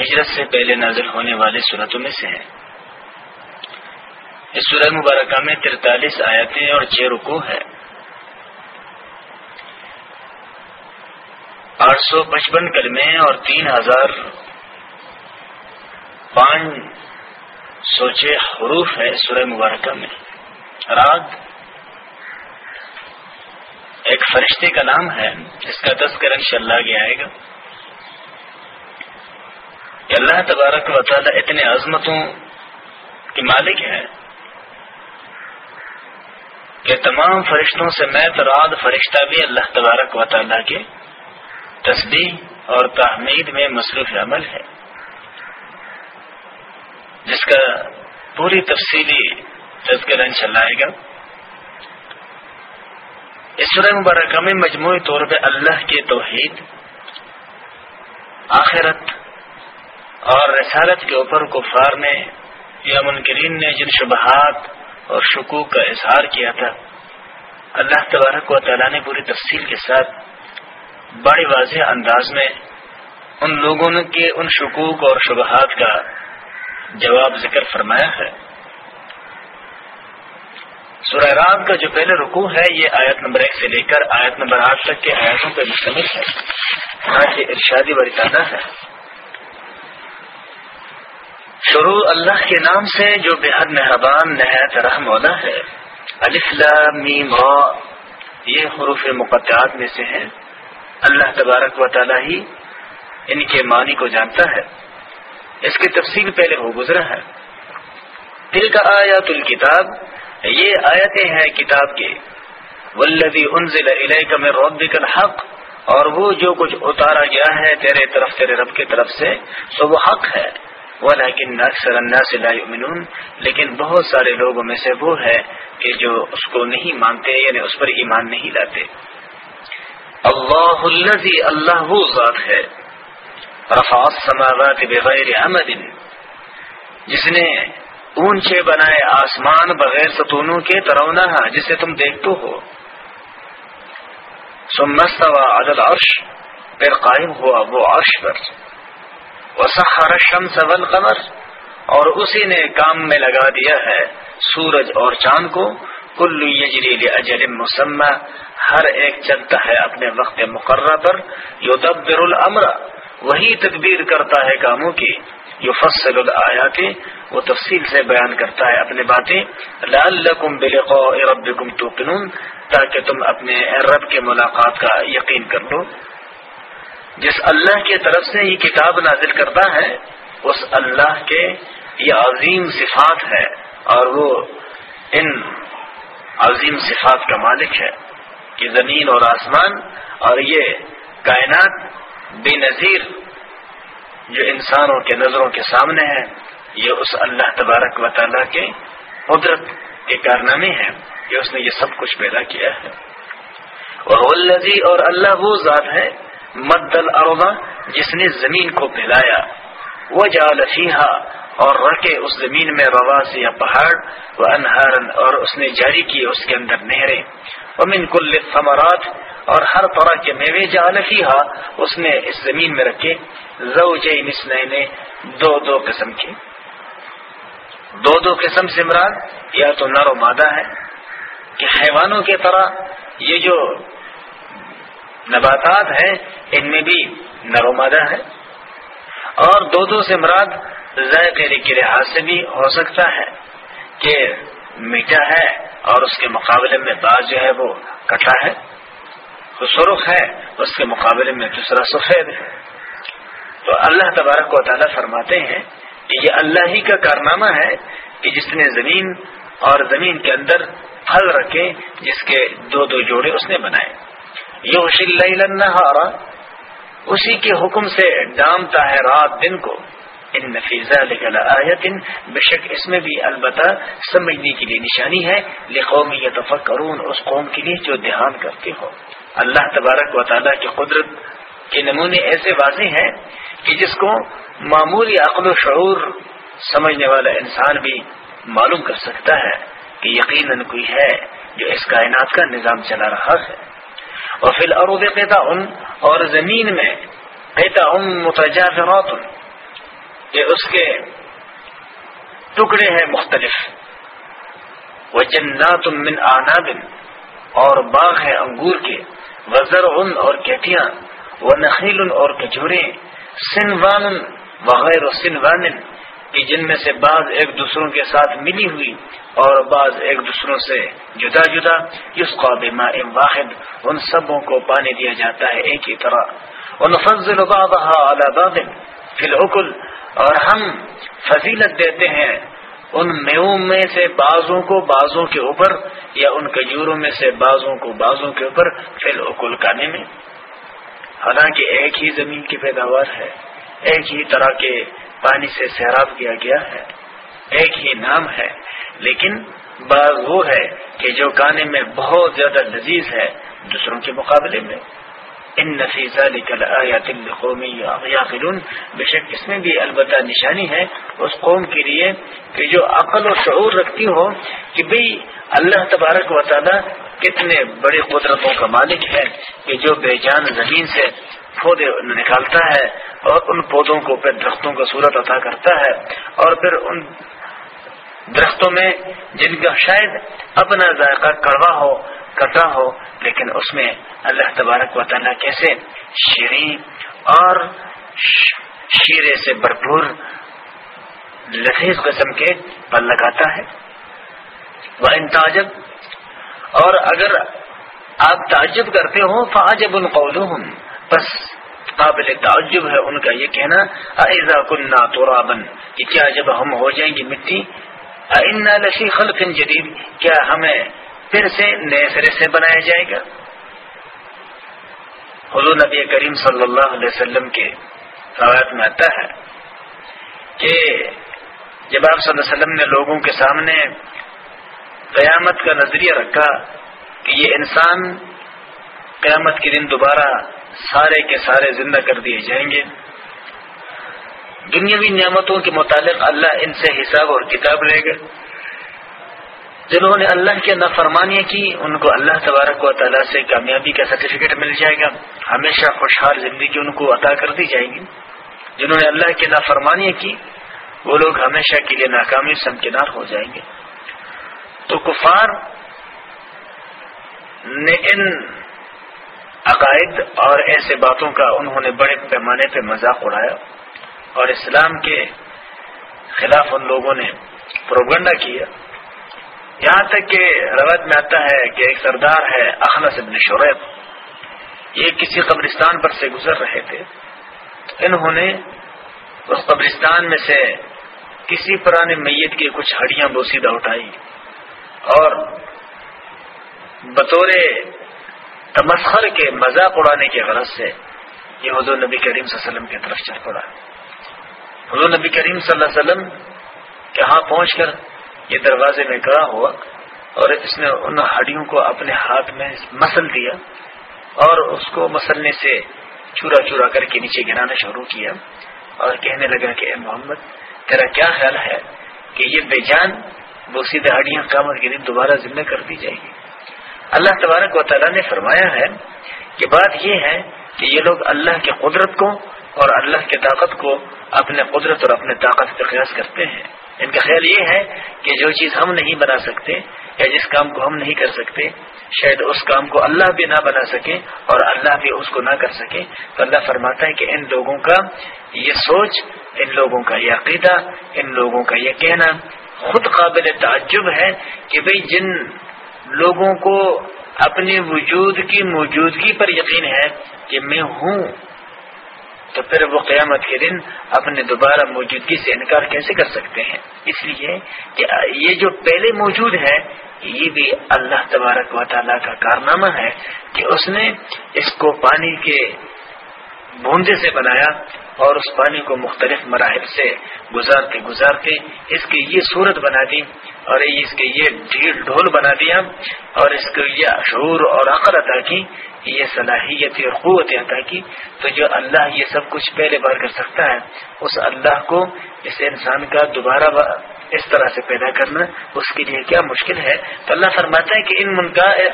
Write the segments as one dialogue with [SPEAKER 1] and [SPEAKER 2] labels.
[SPEAKER 1] ہجرت سے پہلے نازل ہونے والے صورتوں میں سے ہے اس سورہ مبارکہ میں ترتالیس آیتیں اور چھ رکو ہے آٹھ سو پچپن کلمے اور تین ہزار پانچ سو چھ حروف ہے سورہ مبارکہ میں۔ راگ ایک فرشتے کا نام ہے جس کا تذکر انشاءاللہ اللہ آئے گا۔ کہ اللہ تبارک و تعالیٰ اتنے عظمتوں کے مالک ہے کہ تمام فرشتوں سے میں رات فرشتہ بھی اللہ تبارک و تعالیٰ کے تسبیح اور تحمید میں مصروف عمل ہے۔ جس کا پوری تفصیلی تذکرہ انشاءاللہ آئے گا۔ اس سورہ مبارکہ میں مجموعی طور پہ اللہ کے توحید، آخرت اور رسالت کے اوپر کفار نے یا منکرین نے جن شبہات اور شکوک کا اظہار کیا تھا، اللہ تبارک و تعالیٰ نے پوری تفصیل کے ساتھ بڑے واضح انداز میں ان لوگوں کے ان شکوک اور شبہات کا جواب ذکر فرمایا ہے۔ سورہ رام کا جو پہلے رکوع ہے، یہ آیت نمبر ایک سے لے کر آیت نمبر آٹھ تک کے آیتوں پہ مشتمل ہے۔ ارشادی برطانہ ہے۔ شروع اللہ کے نام سے جو بے حد مہربان نہایت رحم والا ہے۔ میم را۔ یہ حروف مقدعات میں سے ہیں۔ اللہ تبارک و تعالی ہی ان کے معنی کو جانتا ہے۔ اس کی تفصیل پہلے ہو گزرا ہے۔ دل کا آیات الکتاب۔ یہ آیتیں ہیں کتاب کے۔ ولدی انزل الیک میں ربک الحق۔ اور وہ جو کچھ اتارا گیا ہے تیرے طرف، تیرے رب کی طرف سے، سو وہ حق ہے۔ لیکن اکثر الناس لا يؤمنون لیکن بہت سارے لوگوں میں سے وہ ہے کہ جو اس کو نہیں مانتے یعنی اس پر ایمان نہیں لاتے۔ اللہ الذي اللہ وہ ذات ہے۔ رفع السماوات بغیر عمد۔ جس نے اونچے بنائے آسمان بغیر ستونوں کے ترونا جسے تم دیکھتے ہو۔ ثم استوى على العرش، پھر قائم ہوا وہ عرش پر۔ وسخر الشمس والقمر۔ اور اسی نے کام میں لگا دیا ہے سورج اور چاند کو۔ کل یجری لاجل مسمى ہر ایک چلتا ہے اپنے وقت مقررہ پر۔ یدبر الامر۔ وہی تدبیر کرتا ہے کاموں کی۔ یفصل الآیات۔ وہ تفصیل سے بیان کرتا ہے اپنے باتیں۔ لعلکم بلقاء ربکم توقنون۔ تاکہ تم اپنے رب کے ملاقات کا یقین کر لو۔ جس اللہ کی طرف سے یہ کتاب نازل کرتا ہے، اس اللہ کے یہ عظیم صفات ہے، اور وہ ان عظیم صفات کا مالک ہے کہ زمین اور آسمان، اور یہ کائنات بے نظیر جو انسانوں کے نظروں کے سامنے ہے، یہ اس اللہ تبارک و تعالیٰ کے قدرت کے کارنامے ہیں کہ اس نے یہ سب کچھ پیدا کیا ہے۔ اور اللہ وہ ذات ہے مدل اروا جس نے زمین کو پھیلایا۔ وہ جا اور رکھے اس زمین میں رواز یا پہاڑ وہ انہارن اور اس نے جاری کی اس کے اندر نہریں۔ امن کل ثمرات اور ہر طرح کے میوے جا اس نے اس زمین میں رکھے۔ زو نے دو دو قسم کے۔ دو دو قسم سے مراد، یا تو نر و مادہ ہے، کہ حیوانوں کے طرح یہ جو نباتات ہیں، ان میں بھی نرو مادہ ہے۔ اور دو دو سے مراد ذائقے کے لحاظ سے بھی ہو سکتا ہے کہ میٹھا ہے اور اس کے مقابلے میں بعض جو ہے وہ کٹا ہے۔ وہ سرخ ہے، اس کے مقابلے میں دوسرا سفید ہے۔ تو اللہ تبارک و تعالیٰ فرماتے ہیں کہ یہ اللہ ہی کا کارنامہ ہے کہ جس نے زمین اور زمین کے اندر پھل رکھے، جس کے دو دو جوڑے اس نے بنائے۔ یوش النہارا اسی کے حکم سے ڈامتا ہے رات دن کو۔ ان نفیزہ آیتن بے شک اس میں بھی البتہ سمجھنے کے لیے نشانی ہے۔ لقومی تفکرون اس قوم کے لیے جو دھیان کرتے ہو۔ اللہ تبارک و تعالیٰ کی قدرت کے نمونے ایسے واضح ہیں کہ جس کو معمولی عقل و شعور سمجھنے والا انسان بھی معلوم کر سکتا ہے کہ یقیناً کوئی ہے جو اس کائنات کا نظام چلا رہا ہے۔ اور فی العروب قیتا اور زمین میں قیتا ان متجازرات یہ اس کے ٹکڑے ہیں مختلف۔ وہ جنات من آناب اور باغ ہے انگور کے وزر ان اور کیٹیاں وہ نخیل اور کچورے سنوان وغیرہ سنوان۔ کہ جن میں سے بعض ایک دوسروں کے ساتھ ملی ہوئی اور بعض ایک دوسروں سے جدا جدا، اس قابل واحد، ان سبوں کو پانی دیا جاتا ہے ایک ہی طرح۔ ان فضل فی الحکل اور ہم فضیلت دیتے ہیں ان میو میں سے بازوں کو بازوں کے اوپر، یا ان کجوروں میں سے بازوں کو بازوں کے اوپر فی الحکل کانے میں۔ حالانکہ ایک ہی زمین کی پیداوار ہے، ایک ہی طرح کے پانی سے سیراب کیا گیا ہے۔ ایک ہی نام ہے، لیکن بعض وہ ہے کہ جو کانے میں بہت زیادہ لذیذ ہے دوسروں کے مقابلے میں۔ ان نفیزہ نکل آیا دل قومی یا بے شک اس میں بھی البتہ نشانی ہے اس قوم کے لیے کہ جو عقل و شعور رکھتی ہو کہ بھئی اللہ تبارک و تعالی کتنے بڑے قدرتوں کا مالک ہے کہ جو بے جان زمین سے پودے نکالتا ہے۔ اور ان پودوں کو پھر درختوں کا صورت عطا کرتا ہے اور پھر ان درختوں میں جن کا شاید اپنا ذائقہ کڑوا ہو، کٹا ہو، لیکن اس میں اللہ تبارک و تعالیٰ کیسے شیریں اور شیرے سے بھرپور لذیذ قسم کے پل لگاتا ہے۔ وہ ان تعجب، اور اگر آپ تعجب کرتے ہو فاجب ان قولوں بس قابل تعجب ہے ان کا یہ کہنا ایزا کننا تو کہ کیا جب ہم ہو جائیں گے مٹی؟ لسی خلق جدید کیا ہمیں پھر سے نئے سرے سے بنایا جائے گا؟ حضور نبی کریم صلی اللہ علیہ وسلم کے روایت میں آتا ہے کہ جب آپ صلی اللہ علیہ وسلم نے لوگوں کے سامنے قیامت کا نظریہ رکھا کہ یہ انسان قیامت کے دن دوبارہ سارے کے سارے زندہ کر دیے جائیں گے۔ دنیاوی نعمتوں کے متعلق اللہ ان سے حساب اور کتاب لے گا۔ جنہوں نے اللہ کی نافرمانیاں کی، ان کو اللہ تبارک و تعالیٰ سے کامیابی کا سرٹیفکیٹ مل جائے گا۔ ہمیشہ خوشحال زندگی ان کو عطا کر دی جائے گی۔ جنہوں نے اللہ کی نافرمانیاں کی، وہ لوگ ہمیشہ کے لیے ناکامی سمکنار ہو جائیں گے۔ تو کفار نے ان عقائد اور ایسے باتوں کا انہوں نے بڑے پیمانے پہ مذاق اڑایا اور اسلام کے خلاف ان لوگوں نے پروگنڈا کیا۔ یہاں تک کہ روایت میں آتا ہے کہ ایک سردار ہے اخنس ابن شعیب، یہ کسی قبرستان پر سے گزر رہے تھے۔ انہوں نے اس قبرستان میں سے کسی پرانے میت کی کچھ ہڈیاں بوسیدہ اٹھائی اور بطور تمسخر کے مذاق اڑانے کے غرض سے یہ حضور نبی کریم صلی اللہ علیہ وسلم کی طرف چل پڑا حضور نبی کریم صلی اللہ علیہ وسلم کے ہاں پہنچ کر یہ دروازے میں کڑا ہوا اور اس نے ان ہڈیوں کو اپنے ہاتھ میں مسل دیا اور اس کو مسلنے سے چورا چورا کر کے نیچے گرانا شروع کیا اور کہنے لگا کہ اے محمد، تیرا کیا خیال ہے کہ یہ بے جان وہ سیدھے ہڈیاں قامت کے دن دوبارہ ذمہ کر دی جائے گی؟ اللہ تبارک و تعالیٰ نے فرمایا ہے کہ بات یہ ہے کہ یہ لوگ اللہ کی قدرت کو اور اللہ کی طاقت کو اپنے قدرت اور اپنے طاقت پہ قیاس کرتے ہیں۔ ان کا خیال یہ ہے کہ جو چیز ہم نہیں بنا سکتے یا جس کام کو ہم نہیں کر سکتے، شاید اس کام کو اللہ بھی نہ بنا سکے اور اللہ بھی اس کو نہ کر سکے۔ تو اللہ فرماتا ہے کہ ان لوگوں کا یہ سوچ، ان لوگوں کا یہ عقیدہ، ان لوگوں کا یہ کہنا خود قابل تعجب ہے کہ بھئی جن لوگوں کو اپنے وجود کی موجودگی پر یقین ہے کہ میں ہوں۔ تو پھر وہ قیامت کے دن اپنے دوبارہ موجودگی سے انکار کیسے کر سکتے ہیں؟ اس لیے کہ یہ جو پہلے موجود ہے، یہ بھی اللہ تبارک و تعالیٰ کا کارنامہ ہے کہ اس نے اس کو پانی کے بوندے سے بنایا اور اس پانی کو مختلف مراحل سے گزارتے گزارتے اس کی یہ صورت بنا دی اور اس کے یہ ڈھیل ڈھول بنا دیا اور اس کو یہ شعور اور عقل عطا کی، یہ صلاحیت اور قوت عطا کی۔ تو جو اللہ یہ سب کچھ پہلے بار کر سکتا ہے، اس اللہ کو، اس انسان کا دوبارہ اس طرح سے پیدا کرنا اس کے لیے کیا مشکل ہے؟ تو اللہ فرماتا ہے کہ ان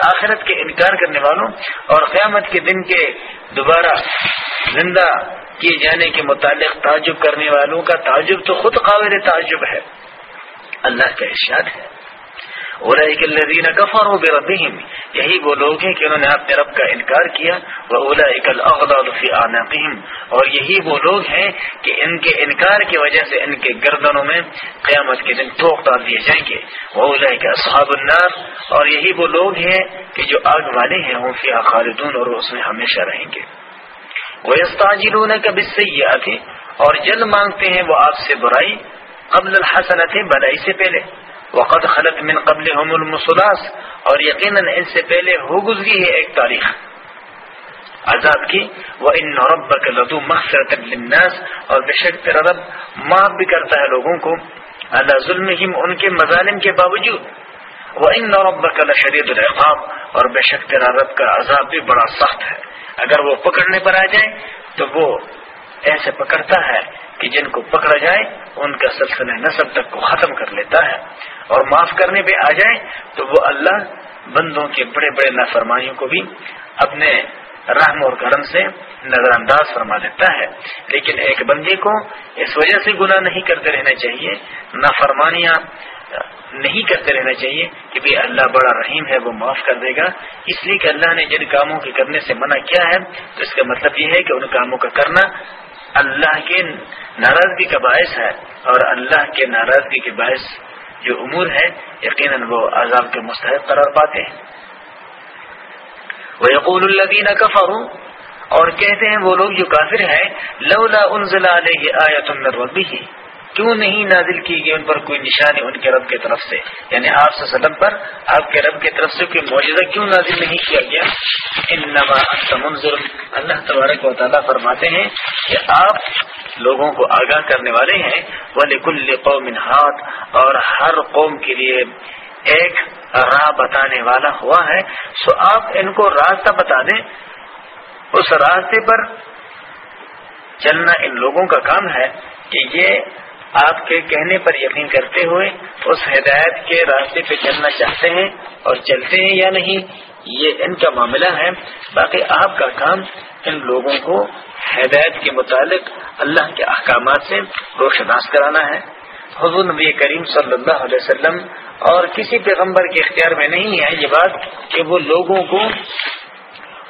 [SPEAKER 1] آخرت کے انکار کرنے والوں اور قیامت کے دن کے دوبارہ زندہ کیے جانے کے متعلق تعجب کرنے والوں کا تعجب تو خود قابل تعجب ہے۔ اللہ کا ارشاد ہے۔ الذین کفروا بربهم یہی وہ لوگ ہیں کہ انہوں نے اپنے رب کا انکار کیا۔ وہ الاغلال فی اعناقهم اور یہی وہ لوگ ہیں کہ ان کے انکار کی وجہ سے ان کے گردنوں میں قیامت کے دن ٹوک ڈال دیے جائیں گے۔ وہ اصحاب النار۔ اور یہی وہ لوگ ہیں کہ جو آگ والے ہیں، وہ فی خالدون اور اس میں ہمیشہ رہیں گے۔ وہ استاجلون کب اس سے یہ اور جل مانگتے ہیں وہ آپ سے برائی قبل الحسنت، بلائی سے پہلے۔ وقت خلط من قبل المسلاس اور یقیناً ان سے پہلے ہو گزری ہے ایک تاریخ۔ عذاب کی وہ ان نورب کا لدو للناس اور بے شک تیرا رب معاف بھی کرتا ہے لوگوں کو۔ اللہ ظلم ان کے مظالم کے باوجود۔ وہ ان نورب کا لشرید اور بے شک تیرا رب کا عذاب بھی بڑا سخت ہے۔ اگر وہ پکڑنے پر آ جائے تو وہ ایسے پکڑتا ہے کہ جن کو پکڑا جائے ان کا سلسلہ نصب تک کو ختم کر لیتا ہے۔ اور معاف کرنے پہ آ جائے تو وہ اللہ بندوں کے بڑے بڑے نافرمانیوں کو بھی اپنے رحم اور کرم سے نظر انداز فرما دیتا ہے۔ لیکن ایک بندے کو اس وجہ سے گناہ نہیں کرتے رہنا چاہیے۔ نافرمانیاں نہیں کرتے رہنا چاہیے کہ بھی اللہ بڑا رحیم ہے، وہ معاف کر دے گا۔ اس لیے کہ اللہ نے جن کاموں کے کرنے سے منع کیا ہے، تو اس کا مطلب یہ ہے کہ ان کاموں کا کرنا اللہ کے ناراضگی کا باعث ہے اور اللہ کے ناراضگی کے باعث جو امور ہے، یقیناً وہ عذاب کے مستحق قرار پاتے ہیں۔ وہ یقول الدین کفر اور کہتے ہیں وہ لوگ جو کافر ہیں، لولا انزل علیہ آیت من ربہ کیوں نہیں نازل کی گئی ان پر کوئی نشانی ان کے رب کی طرف سے؟ یعنی آپ وسلم پر آپ کے رب کی طرف سے کوئی معجزہ کیوں نازل نہیں کیا گیا؟ انما منظر اللہ تبارک و تعالیٰ فرماتے ہیں کہ آپ لوگوں کو آگاہ کرنے والے ہیں۔ ولی کل قوم ہاتھ اور ہر قوم کے لیے ایک راہ بتانے والا ہوا ہے۔ سو آپ ان کو راستہ بتا دیں۔ اس راستے پر چلنا ان لوگوں کا کام ہے کہ یہ آپ کے کہنے پر یقین کرتے ہوئے اس ہدایت کے راستے پہ چلنا چاہتے ہیں اور چلتے ہیں یا نہیں، یہ ان کا معاملہ ہے۔ باقی آپ کا کام ان لوگوں کو ہدایت کے متعلق اللہ کے احکامات سے روشناس کرانا ہے۔ حضور نبی کریم صلی اللہ علیہ وسلم اور کسی پیغمبر کے اختیار میں نہیں ہے یہ بات کہ وہ لوگوں کو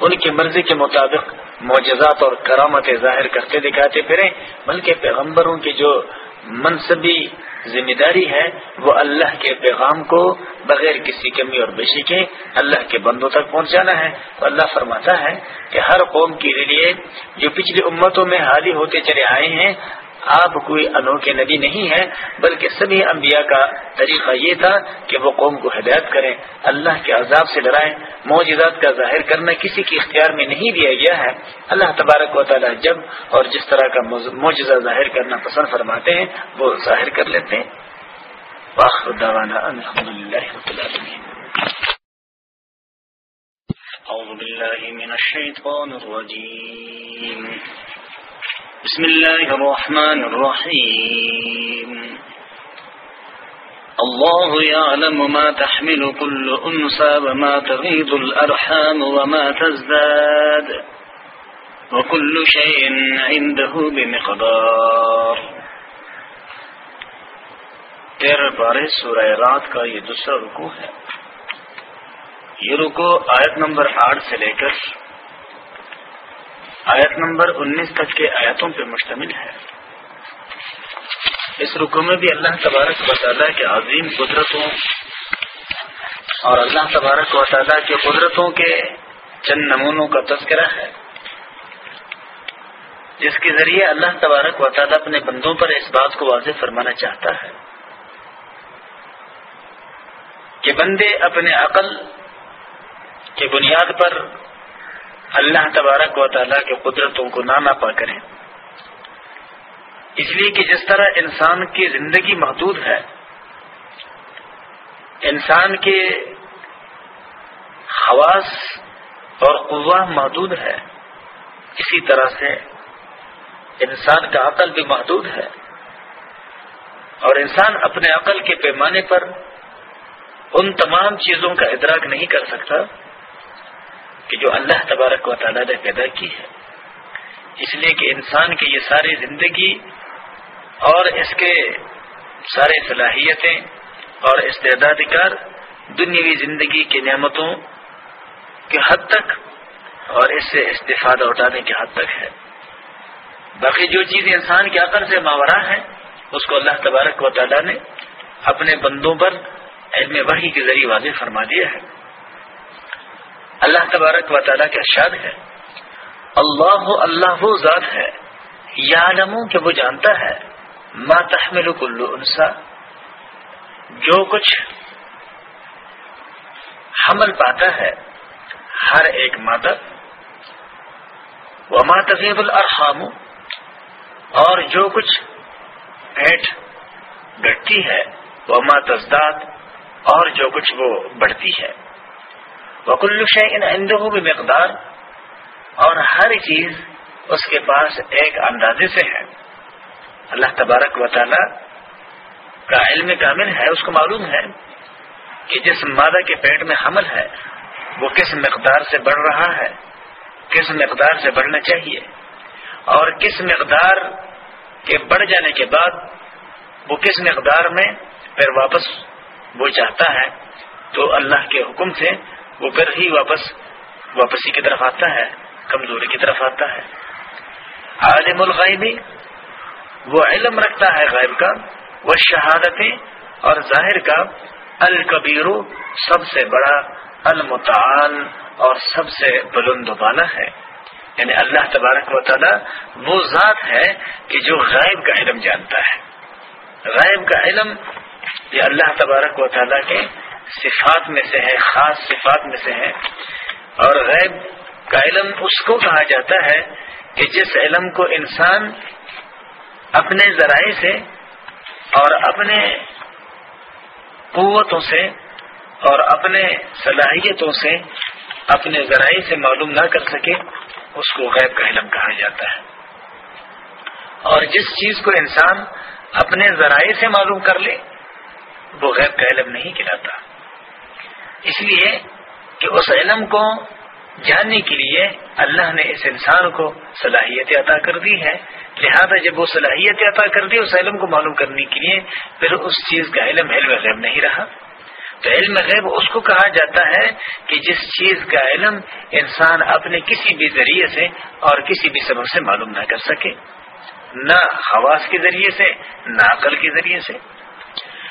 [SPEAKER 1] ان کی مرضی کے مطابق معجزات اور کرامت ظاہر کرتے دکھاتے پھریں، بلکہ پیغمبروں کی جو منصبی ذمہ داری ہے، وہ اللہ کے پیغام کو بغیر کسی کمی اور بیشی کے اللہ کے بندوں تک پہنچانا ہے۔ تو اللہ فرماتا ہے کہ ہر قوم کے لیے جو پچھلی امتوں میں حالی ہوتے چلے آئے ہیں آپ کوئی انوکھے نبی نہیں ہے بلکہ سبھی انبیاء کا طریقہ یہ تھا کہ وہ قوم کو ہدایت کریں، اللہ کے عذاب سے ڈرائیں۔ معجزات کا ظاہر کرنا کسی کے اختیار میں نہیں دیا گیا ہے۔ اللہ تبارک و تعالی جب اور جس طرح کا معجزہ ظاہر کرنا پسند فرماتے ہیں، وہ ظاہر کر لیتے ہیں۔
[SPEAKER 2] أعوذ بالله من الشيطان الرجيم بسم الله الرحمن الرحيم. الله يعلم ما تحمل كل أنسى وما تغيض الأرحام وما تزداد. وكل شيء عنده بمقدار. تیرہ بارہ سورہ رات کا یہ دوسرا رکو ہے. یہ رکو آیت نمبر آٹھ سے لے کر آیت نمبر انیس تک کے آیتوں پہ مشتمل ہے۔ اس رکو میں بھی اللہ تبارک و تعالیٰ کے عظیم قدرتوں اور اللہ تبارک و تعالیٰ کے قدرتوں کے چند نمونوں کا تذکرہ ہے۔ جس کے ذریعے اللہ تبارک و تعالیٰ اپنے بندوں پر اس بات کو واضح فرمانا چاہتا ہے کہ بندے اپنے عقل کی بنیاد پر اللہ تبارک و تعالیٰ کے قدرتوں کو نہ ناپا کریں
[SPEAKER 1] اس لیے کہ جس طرح انسان کی زندگی محدود ہے، انسان کے خواص اور قوا محدود ہے، اسی طرح سے انسان کا عقل بھی محدود ہے۔ اور انسان اپنے عقل کے پیمانے پر ان تمام چیزوں کا ادراک نہیں کر سکتا۔ کہ جو اللہ تبارک و تعالیٰ نے پیدا کی ہے۔ اس لیے کہ انسان کی یہ ساری زندگی اور اس کے سارے صلاحیتیں اور استعداد کار دنیاوی زندگی کی نعمتوں کے حد تک اور اس سے استفادہ اٹھانے کے حد تک ہے۔ باقی جو چیزیں انسان کے عقل سے ماورہ ہیں اس کو اللہ تبارک و تعالیٰ نے اپنے بندوں پر علم وحی کے ذریعے واضح فرما دیا ہے۔ اللہ تبارک و تعالیٰ کے ارشاد ہے۔ اللہ اللہ وہ ذات ہے۔ یا کہ وہ جانتا ہے۔ ما تحمل کلو انسا۔ جو کچھ حمل پاتا ہے، ہر ایک مادہ۔ وہ ماں تفیب الرحام اور جو کچھ پیٹ گٹتی ہے وہ ماں تزداد۔ اور جو کچھ وہ بڑھتی ہے۔ وہ کلو ان بھی مقدار اور ہر چیز اس کے پاس ایک اندازے سے ہے۔ اللہ تبارک و تعالی کا علم کامل ہے، اس کو معلوم ہے کہ جس مادہ کے پیٹ میں حمل ہے، وہ کس مقدار سے بڑھ رہا ہے، کس مقدار سے بڑھنا چاہیے اور کس مقدار کے بڑھ جانے کے بعد وہ کس مقدار میں پھر واپس وہ چاہتا ہے۔ تو اللہ کے حکم سے وہ پھر ہی واپس واپسی کی طرف آتا ہے، کمزوری کی طرف آتا ہے۔ عالم الغیبی وہ علم رکھتا ہے غیب کا، وہ شہادتیں اور ظاہر کا۔ الکبیر، سب سے بڑا، المتعال اور سب سے بلند بالا ہے۔ یعنی اللہ تبارک و تعالی وہ ذات ہے کہ جو غائب کا علم جانتا ہے۔ غائب کا علم یہ اللہ تبارک و تعالیٰ کے صفات میں سے ہے، خاص صفات میں سے ہے۔ اور غیب کا علم اس کو کہا جاتا ہے کہ جس علم کو انسان اپنے ذرائع سے اور اپنے قوتوں سے اور اپنے صلاحیتوں سے اپنے ذرائع سے معلوم نہ کر سکے، اس کو غیب کا علم کہا جاتا ہے۔ اور جس چیز کو انسان اپنے ذرائع سے معلوم کر لے، وہ غیب کا علم نہیں کہلاتا۔ اس لیے کہ اس علم کو جاننے کے لیے اللہ نے اس انسان کو صلاحیت عطا کر دی ہے۔ لہذا جب وہ صلاحیت عطا کر دی اس علم کو معلوم کرنے کے لیے، پھر اس چیز کا علم علم غیب نہیں رہا۔ تو علم غیب اس کو کہا جاتا ہے کہ جس چیز کا علم انسان اپنے کسی بھی ذریعے سے اور کسی بھی سبب سے معلوم نہ کر سکے۔ نہ حواس کے ذریعے سے، نہ عقل کے ذریعے سے۔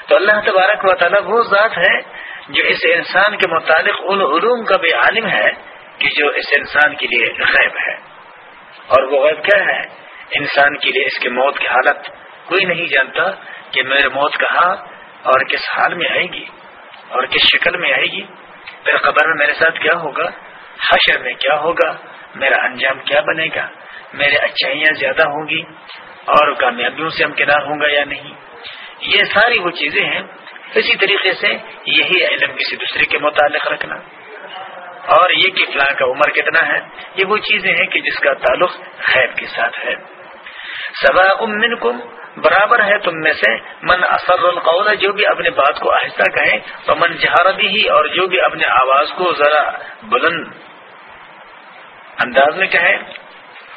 [SPEAKER 1] تو اللہ تبارک و تعالیٰ وہ ذات ہے جو اس انسان کے متعلق ان علوم کا بھی عالم ہے کہ جو اس انسان کے لیے غیب ہے۔ اور وہ غیب کیا ہے؟ انسان کے لیے اس کے موت کی حالت۔ کوئی نہیں جانتا کہ میرے موت کہاں اور کس حال میں آئے گی اور کس شکل میں آئے گی۔ پھر قبر میں میرے ساتھ کیا ہوگا؟ حشر میں کیا ہوگا؟ میرا انجام کیا بنے گا؟ میرے اچھائیاں زیادہ ہوں گی اور کامیابیوں سے ہم کنار ہوں گا یا نہیں؟ یہ ساری وہ چیزیں ہیں اسی طریقے سے یہی علم کسی دوسرے کے متعلق رکھنا۔ اور یہ کہ فلاں کا عمر کتنا ہے، یہ وہ چیزیں ہیں کہ جس کا تعلق خیر کے ساتھ ہے۔ سبا امن برابر ہے تم میں سے، من اثر القول، جو بھی اپنے بات کو آہستہ کہے تو من جہار بھی اور جو بھی اپنے آواز کو ذرا بلند انداز میں کہے،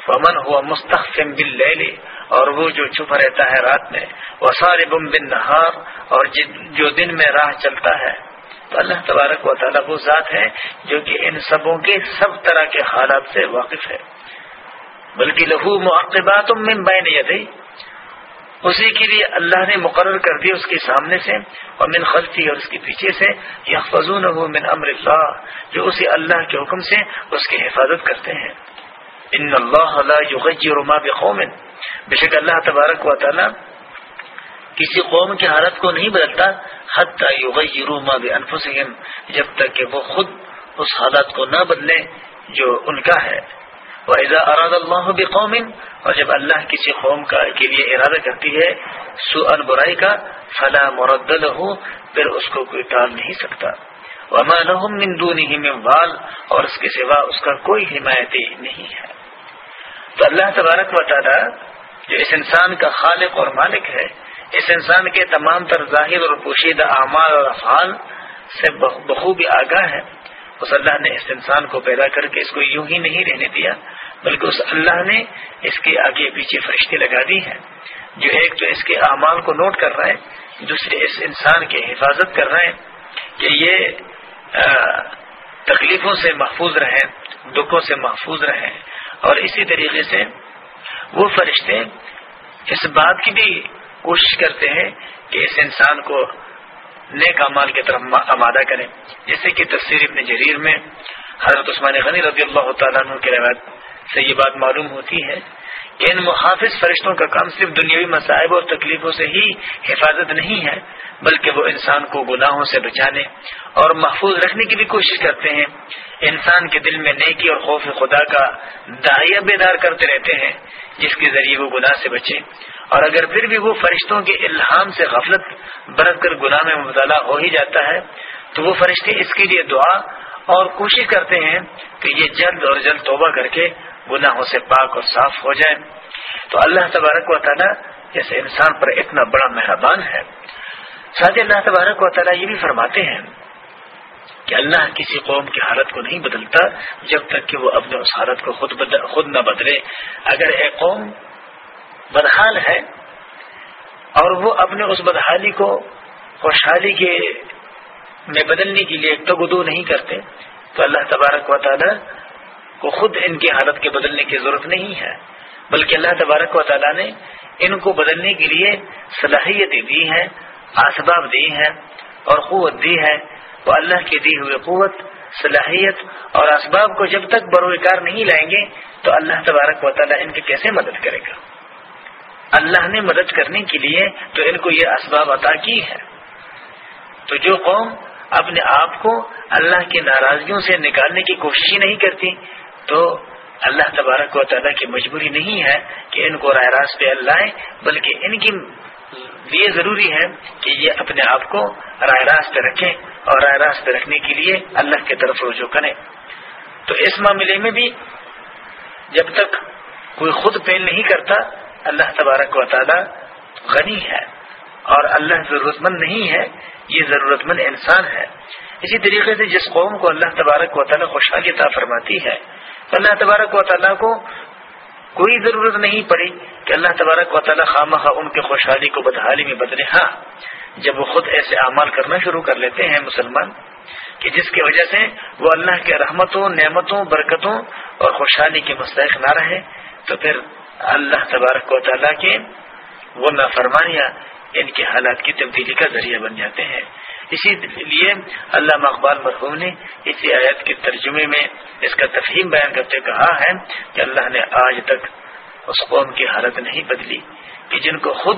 [SPEAKER 1] فمن ہوا مستحفم بل اور وہ جو چھپا رہتا ہے رات میں وہ سارے بم بن نہار اور جو دن میں راہ چلتا ہے۔ تو اللہ تبارک و تعالیٰ وہ ذات ہے جو کہ ان سبوں کے سب طرح کے حالات سے واقف ہے۔ بلکہ لہو معقبات من بین یدی۔ اسی کے لیے اللہ نے مقرر کر دی اس کے سامنے سے اور من خلفی اور اس کے پیچھے سے یا فضون من امر اللہ، جو اسی اللہ کے حکم سے اس کی حفاظت کرتے ہیں۔ ان اللہ یغیر ما بقوم۔ بے شک اللہ تبارک و تعالی کسی قوم کی حالت کو نہیں بدلتا، حتی یغیروا ما بانفسهم جب تک کہ وہ خود اس حالت کو نہ بدلے جو ان کا ہے۔ وَإِذَا أَرَادَ اللَّهُ بِقَوْمٍ، اور جب اللہ کسی قوم کا کے لیے ارادہ کرتی ہے سوء برائی کا، فلا مرد له، پھر اس کو کوئی ٹال نہیں سکتا۔ وما لهم من دونه من وال اور اس کے سوا اس کا کوئی حمایتی نہیں ہے۔ تو اللہ تبارک و تعالی جو اس انسان کا خالق اور مالک ہے، اس انسان کے تمام تر ظاہر اور پوشیدہ اعمال اور افعال سے بخوبی آگاہ ہے اس اللہ نے اس انسان کو پیدا کر کے اس کو یوں ہی نہیں رہنے دیا، بلکہ اس اللہ نے اس کے آگے پیچھے فرشتے لگا دی ہیں۔ جو ایک تو اس کے اعمال کو نوٹ کر رہے ہیں دوسرے اس انسان کی حفاظت کر رہے ہیں کہ یہ تکلیفوں سے محفوظ رہیں، دکھوں سے محفوظ رہیں۔ اور اسی طریقے سے وہ فرشتے اس بات کی بھی کوشش کرتے ہیں کہ اس انسان کو نیک امال کی طرف آمادہ کریں۔ جیسے کہ تصویر ابن جریر میں حضرت عثمان غنی رضی اللہ تعالیٰ عنہ کے روایت سے یہ بات معلوم ہوتی ہے ان محافظ فرشتوں کا کام صرف دنیاوی مسائب اور تکلیفوں سے ہی حفاظت نہیں ہے، بلکہ وہ انسان کو گناہوں سے بچانے اور محفوظ رکھنے کی بھی کوشش کرتے ہیں۔ انسان کے دل میں نیکی اور خوف خدا کا دائیا بیدار کرتے رہتے ہیں، جس کے ذریعے وہ گناہ سے بچے۔ اور اگر پھر بھی وہ فرشتوں کے الہام سے غفلت برت کر گناہ میں مبتلا ہو ہی جاتا ہے، تو وہ فرشتے اس کے لیے دعا اور کوشش کرتے ہیں کہ یہ جلد اور جلد توبہ کر کے گناہوں سے پاک اور صاف ہو جائے۔ تو اللہ تبارک و تعالیٰ جیسے انسان پر اتنا بڑا مہربان ہے۔ ساتھ اللہ تبارک و تعالیٰ یہ بھی فرماتے ہیں کہ اللہ کسی قوم کی حالت کو نہیں بدلتا جب تک کہ وہ اپنے اس حالت کو خود خود نہ بدلے۔ اگر ایک قوم بدحال ہے اور وہ اپنے اس بدحالی کو، خوشحالی کے، میں بدلنے کے لیے تگدو نہیں کرتے، تو اللہ تبارک و تعالیٰ کو خود ان کی حالت کے بدلنے کی ضرورت نہیں ہے، بلکہ اللہ تبارک و تعالیٰ نے ان کو بدلنے کے لیے صلاحیتیں دی ہیں اسباب دی ہیں اور قوت دی ہے۔ وہ اللہ کی دی ہوئی قوت، صلاحیت اور اسباب کو جب تک بروکار نہیں لائیں گے، تو اللہ تبارک و تعالیٰ ان کی کیسے مدد کرے گا؟ اللہ نے مدد کرنے کے لیے تو ان کو یہ اسباب عطا کی ہے تو جو قوم اپنے آپ کو اللہ کی ناراضگیوں سے نکالنے کی کوشش ہی نہیں کرتی تو اللہ تبارک و تعالیٰ کی مجبوری نہیں ہے کہ ان کو رائے راست پہ اللہ بلکہ ان کی لیے ضروری ہے کہ یہ اپنے آپ کو رائے راست پہ رکھیں اور رائے راست پہ رکھنے کے لیے اللہ کی طرف رجوع کریں۔ تو اس معاملے میں بھی جب تک کوئی خود پہل نہیں کرتا، اللہ تبارک و تعالی غنی ہے اور اللہ ضرورت مند نہیں ہے، یہ ضرورت مند انسان ہے۔ اسی طریقے سے جس قوم کو اللہ تبارک و تعالیٰ خوشحالی عطا فرماتی ہے اللہ تبارک و تعالیٰ کو کوئی ضرورت نہیں پڑی کہ اللہ تبارک و تعالیٰ خواہ ان کے خوشحالی کو بدحالی میں بدلے۔ ہاں جب وہ خود ایسے اعمال کرنا شروع کر لیتے ہیں مسلمان، کہ جس کی وجہ سے وہ اللہ کے رحمتوں، نعمتوں، برکتوں اور خوشحالی کے مستحق نہ رہے، تو پھر اللہ تبارک و تعالیٰ کے وہ نافرمانیاں ان کے حالات کی تبدیلی کا ذریعہ بن جاتے ہیں۔ اسی لیے اللہ اقبال مرحوم نے اسی آیت کے ترجمے میں اس کا تفہیم بیان کرتے کہا ہے کہ اللہ نے آج تک اس قوم کی حالت نہیں بدلی کہ جن کو خود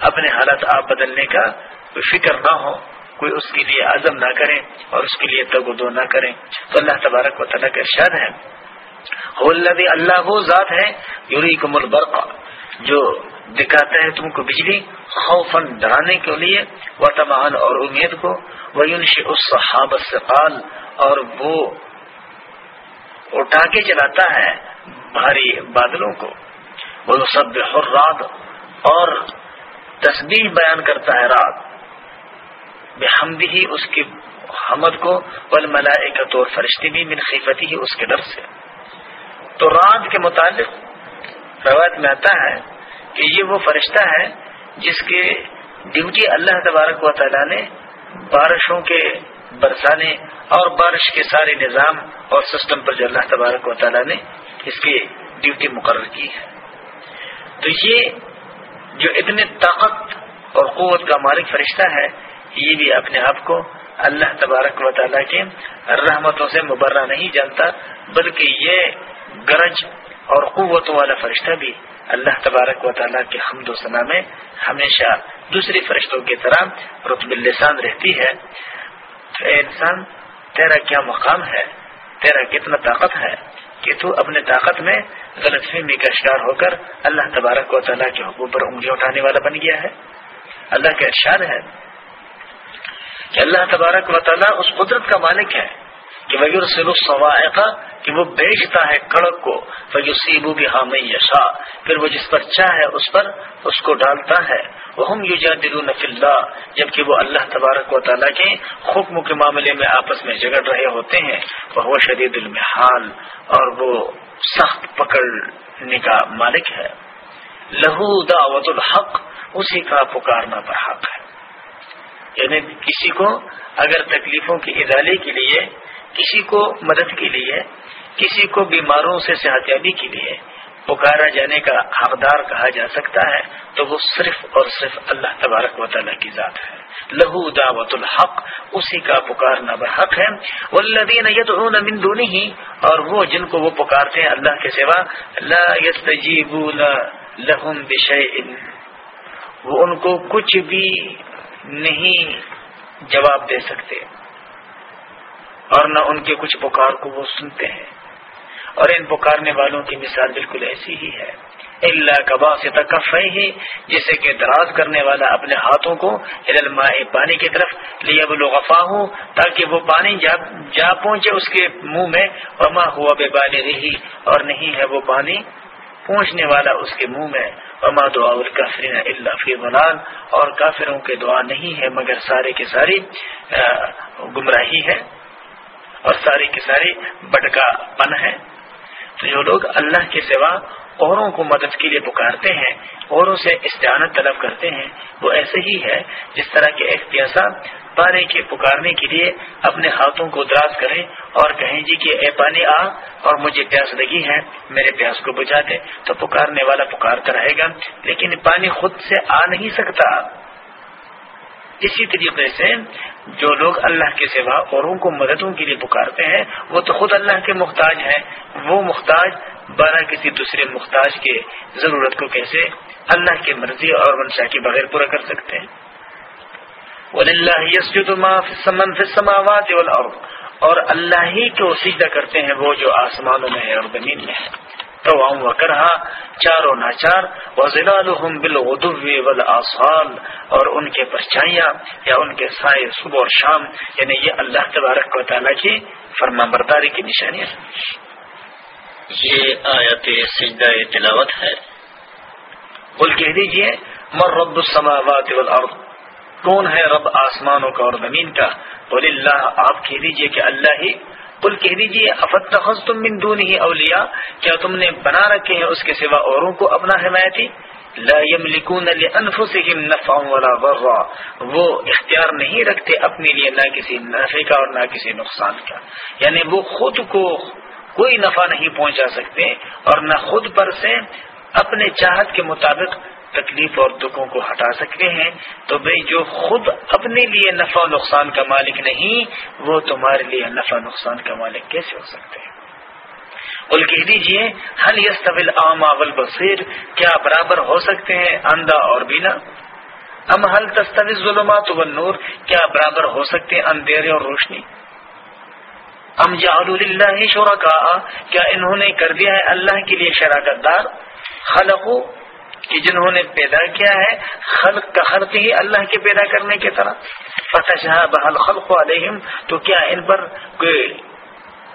[SPEAKER 1] اپنے حالت آپ بدلنے کا کوئی فکر نہ ہو، کوئی اس کے لیے عزم نہ کرے اور اس کے لیے تگدو نہ کرے تو اللہ تبارک و تعالیٰ کا ارشاد ہے اللہ وہ ذات ہے یوری کمل برقع جو دکھاتا ہے تم کو بجلی خوفن ڈرانے کے لیے و تمان اور امید کو وہ اس صحابت سقال اور وہ اٹھا کے چلاتا ہے بھاری بادلوں کو۔ وہ سب رات اور تصویر بیان کرتا ہے رات۔ بے ہم بھی اس کی حمد کو بل ملائے کا فرشتے بھی من خیفتی ہی اس کے ڈر سے۔ تو رات کے متعلق روایت میں آتا ہے کہ یہ وہ فرشتہ ہے جس کے ڈیوٹی اللہ تبارک و تعالیٰ نے بارشوں کے برسانے اور بارش کے سارے نظام اور سسٹم پر جو اللہ تبارک و تعالیٰ نے اس کی ڈیوٹی مقرر کی ہے۔ تو یہ جو اتنے طاقت اور قوت کا مالک فرشتہ ہے، یہ بھی اپنے آپ کو اللہ تبارک و تعالیٰ کے رحمتوں سے مبرہ نہیں جانتا، بلکہ یہ گرج اور قوتوں والا فرشتہ بھی اللہ تبارک و تعالیٰ کے حمد و ثنا میں ہمیشہ دوسری فرشتوں کی طرح رتب السان رہتی ہے۔ اے انسان، تیرا کیا مقام ہے؟ تیرا کتنا طاقت ہے کہ تو اپنے طاقت میں غلط فہمی کا شکار ہو کر اللہ تبارک و تعالیٰ کے حقوق پر انگلی اٹھانے والا بن گیا ہے؟ اللہ کا ارشاد ہے کہ اللہ تبارک و تعالیٰ اس قدرت کا مالک ہے۔ کہ وغیر سلوسوا کہ وہ بیچتا ہے کڑک کو فیوسیبو بھی ہام یشا پھر وہ جس پر چاہے اس پر اس کو ڈالتا ہے۔ وہ ہم یو جب جبکہ وہ اللہ تبارک و تعالیٰ کے حکم کے معاملے میں آپس میں جگڑ رہے ہوتے ہیں۔ وہ شدید المحال، اور وہ سخت پکڑنے کا مالک ہے۔ لہو دعوت الحق، اسی کا پکارنا پر حق ہے۔ یعنی کسی کو اگر تکلیفوں کی ادالے کے لیے کسی کو مدد کے لیے، کسی کو بیماروں سے صحت یابی کے لیے پکارا جانے کا حقدار کہا جا سکتا ہے، تو وہ صرف اور صرف اللہ تبارک و تعالیٰ کی ذات ہے۔ لہو دعوت الحق، اسی کا پکارنا بحق ہے۔ والذین یدعون من دونه اور وہ جن کو وہ پکارتے ہیں اللہ کے سوا، لا يستجیبون لهم بشیء وہ ان کو کچھ بھی نہیں جواب دے سکتے۔ اور نہ ان کے کچھ پکار کو وہ سنتے ہیں۔ اور ان پکارنے والوں کی مثال بالکل ایسی ہی ہے۔ اللہ کبا سے ہی جسے کہ دراز کرنے والا اپنے ہاتھوں کو پانی کی طرف لیا غفا ہوں تاکہ وہ پانی جا جا پہنچے اس کے منہ میں۔ وما ہوا بے بال رہی اور نہیں ہے وہ پانی پہنچنے والا اس کے منہ میں۔ وما دعا الکافرین اللہ فی بلال اور کافروں کے دعا نہیں ہے، مگر سارے کے ساری گمراہی ہے۔ اور ساری کی ساری بٹکا پن ہے۔ تو جو لوگ اللہ کے سوا اوروں کو مدد کے لیے پکارتے ہیں، اوروں سے استعانت طلب کرتے ہیں، وہ ایسے ہی ہے جس طرح کے ایک پیاسا پانی کے پکارنے کے لیے اپنے ہاتھوں کو دراز کریں اور کہیں جی کہ اے پانی آ اور مجھے پیاس لگی ہے، میرے پیاس کو بجھا دے۔ تو پکارنے والا پکارتا رہے گا، لیکن پانی خود سے آ نہیں سکتا۔ اسی طریقے سے جو لوگ اللہ کے سوا اوروں کو مددوں کے لیے پکارتے ہیں، وہ تو خود اللہ کے محتاج ہیں۔ وہ محتاج بارہ کسی دوسرے محتاج کے ضرورت کو کیسے اللہ کی مرضی اور منشا کے بغیر پورا کر سکتے ہیں۔ اور اللہ ہی کو سیدھا کرتے ہیں، وہ جو آسمانوں میں ہے اور زمین میں ہے۔ تو و کرا چار و ناچار و بالغدو والآصال اور ان کے پرچائیاں یا ان کے سائے صبح اور شام یعنی یہ اللہ تبارک و تعالیٰ کی فرما برداری کی نشانی
[SPEAKER 3] یہ آیت سجدہ تلاوت ہے۔
[SPEAKER 1] بول کہہ دیجیے مر رب السماوات والارض کون ہے رب آسمانوں کا اور زمین کا؟ بول اللہ آپ کہہ دیجیے کہ اللہ ہی کل کہہ دیجیے افت تم من دون ہی اولیا کیا تم نے بنا رکھے ہیں اس کے سوا اوروں کو اپنا حمایتی؟ لا يملكون لانفسهم نفعا ولا ضرا، وہ اختیار نہیں رکھتے اپنے لیے نہ کسی نفع کا اور نہ کسی نقصان کا۔ یعنی وہ خود کو کوئی نفع نہیں پہنچا سکتے اور نہ خود پر سے اپنے چاہت کے مطابق تکلیف اور دکھوں کو ہٹا سکتے ہیں، تو بھائی جو خود اپنے لیے نفع نقصان کا مالک نہیں، وہ تمہارے لیے نفع نقصان کا مالک کیسے ہو سکتے ہیں؟ بول کہہ دیجیے حل یس طویل عام اول بصیر کیا برابر ہو سکتے ہیں اندھا اور بینا؟ ام حل تستویز ظلمات و نور کیا برابر ہو سکتے ہیں اندھیرے اور روشنی؟ ام اللہ شرکا کیا انہوں نے کر دیا ہے اللہ کے لیے شراکت دار؟ خلقو کہ جنہوں نے پیدا کیا ہے، خلق کا خلق ہی اللہ کے پیدا کرنے کی طرح۔ فتح بحل خلق علیہم تو کیا ان پر کوئی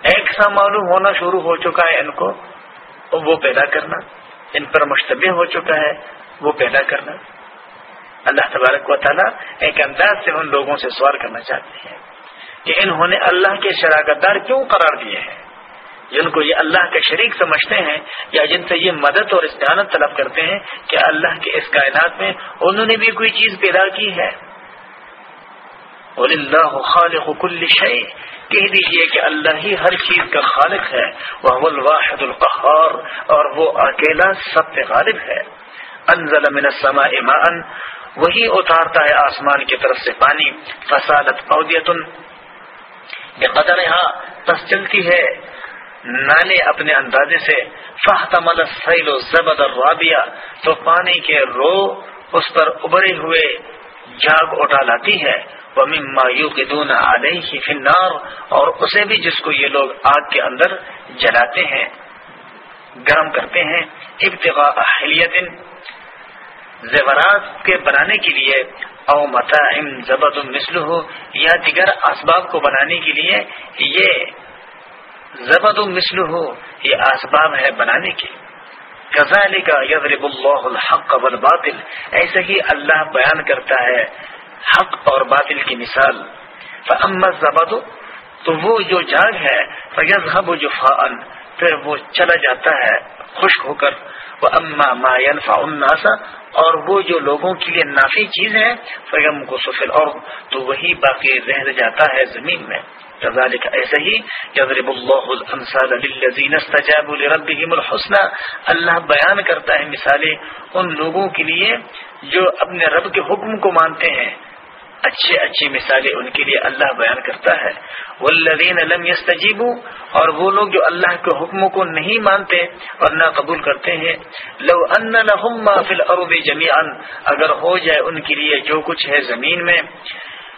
[SPEAKER 1] ایک سا معلوم ہونا شروع ہو چکا ہے ان کو؟ وہ پیدا کرنا۔ ان پر مشتبہ ہو چکا ہے، وہ پیدا کرنا۔ اللہ تبارک و تعالیٰ ایک انداز سے ان لوگوں سے سوال کرنا چاہتے ہیں کہ انہوں نے اللہ کے شراکت دار کیوں قرار دیے ہیں؟ جن کو یہ اللہ کے شریک سمجھتے ہیں یا جن سے یہ مدد اور استعانت طلب کرتے ہیں کہ اللہ کے اس کائنات میں انہوں نے بھی کوئی چیز پیدا کی ہے۔ اللہ خالق کل شعی کہہ دیجیے کہ اللہ ہی ہر چیز کا خالق ہے۔ وہ الواحد القحار اور وہ اکیلا سب پہ غالب ہے۔ انزل من السماء ماء۔ وہی اتارتا ہے آسمان کی طرف سے پانی۔ فسالت اودیتن بقدر ہاں بس چلتی ہے۔ نالے اپنے اندازے سے فہتمل سیل و زبد رابیا تو پانی کے رو اس پر ابھرے ہوئے جاگ اٹھا لاتی ہے۔ وہ مایو کے دون علیہ فنار اور اسے بھی جس کو یہ لوگ آگ کے اندر جلاتے ہیں، گرم کرتے ہیں۔ ابتغاء اہلیت زیورات کے بنانے کے لیے، او متا زبد المسل یا دیگر اسباب کو بنانے کے لیے، یہ زبد المسل ہو یہ اسباب ہے بنانے کے۔ غزال کا یضرب اللہ الحق والباطل، ایسے ہی اللہ بیان کرتا ہے حق اور باطل کی مثال۔ فمت زبد تو وہ جو جاگ ہے فیضحب جفان پھر وہ چلا جاتا ہے خشک ہو کر۔ وہ اما ما ينفع الناس، اور وہ جو لوگوں کے لیے نافی چیز ہے فیم کو سفل اور تو وہی باقی رہ جاتا ہے زمین میں۔ كذلك ایسے ہی یضرب اللہ الامثال للذین استجابوا لربهم الحسنى. اللہ بیان کرتا ہے مثالیں ان لوگوں کے لیے جو اپنے رب کے حکم کو مانتے ہیں۔ اچھے اچھی مثالیں ان کے لیے اللہ بیان کرتا ہے۔ والذین لم یستجیبوا اور وہ لوگ جو اللہ کے حکموں کو نہیں مانتے اور نہ قبول کرتے ہیں۔ لو ان لهم ما فی الارض جميعا، اگر ہو جائے ان کے لیے جو کچھ ہے زمین میں۔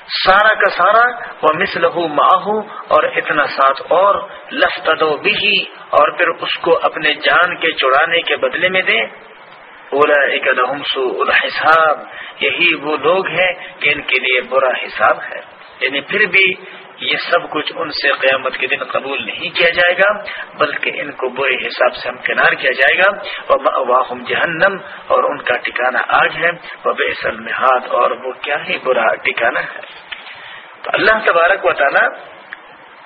[SPEAKER 1] سارا کا سارا وہ مسلح ماہو اور اتنا ساتھ اور لفتدو بھی اور پھر اس کو اپنے جان کے چڑانے کے بدلے میں دیں اولا ایک سو الحساب۔ یہی وہ لوگ ہیں کہ ان کے لیے برا حساب ہے۔ یعنی پھر بھی یہ سب کچھ ان سے قیامت کے دن قبول نہیں کیا جائے گا، بلکہ ان کو برے حساب سے ہم کنار کیا جائے گا۔ واہم جہنم، اور ان کا ٹھکانا آج ہے۔ وہ بے سلمحاد اور وہ کیا ہی برا ٹھکانا ہے۔ تو اللہ تبارک و تعالی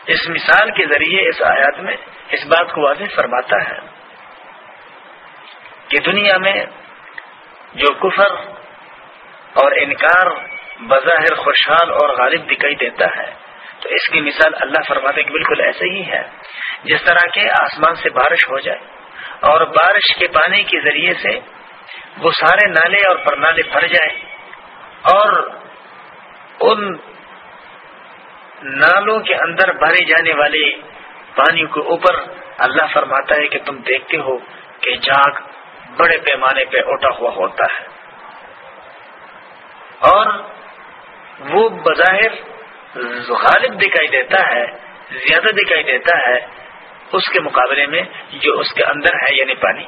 [SPEAKER 1] اس مثال کے ذریعے اس آیات میں اس بات کو واضح فرماتا ہے کہ دنیا میں جو کفر اور انکار، بظاہر خوشحال اور غالب دکھائی دیتا ہے تو اس کی مثال اللہ فرماتے کہ بالکل ایسے ہی ہے۔ جس طرح کے آسمان سے بارش ہو جائے اور بارش کے پانی کے ذریعے سے وہ سارے نالے اور پرنالے بھر جائے اور ان نالوں کے اندر بھرے جانے والے پانی کے اوپر اللہ فرماتا ہے کہ تم دیکھتے ہو کہ جاگ بڑے پیمانے پہ اٹھا ہوا ہوتا ہے۔ اور وہ بظاہر غالب دکھائی دیتا ہے، زیادہ دکھائی دیتا ہے اس کے مقابلے میں جو اس کے اندر ہے یعنی پانی۔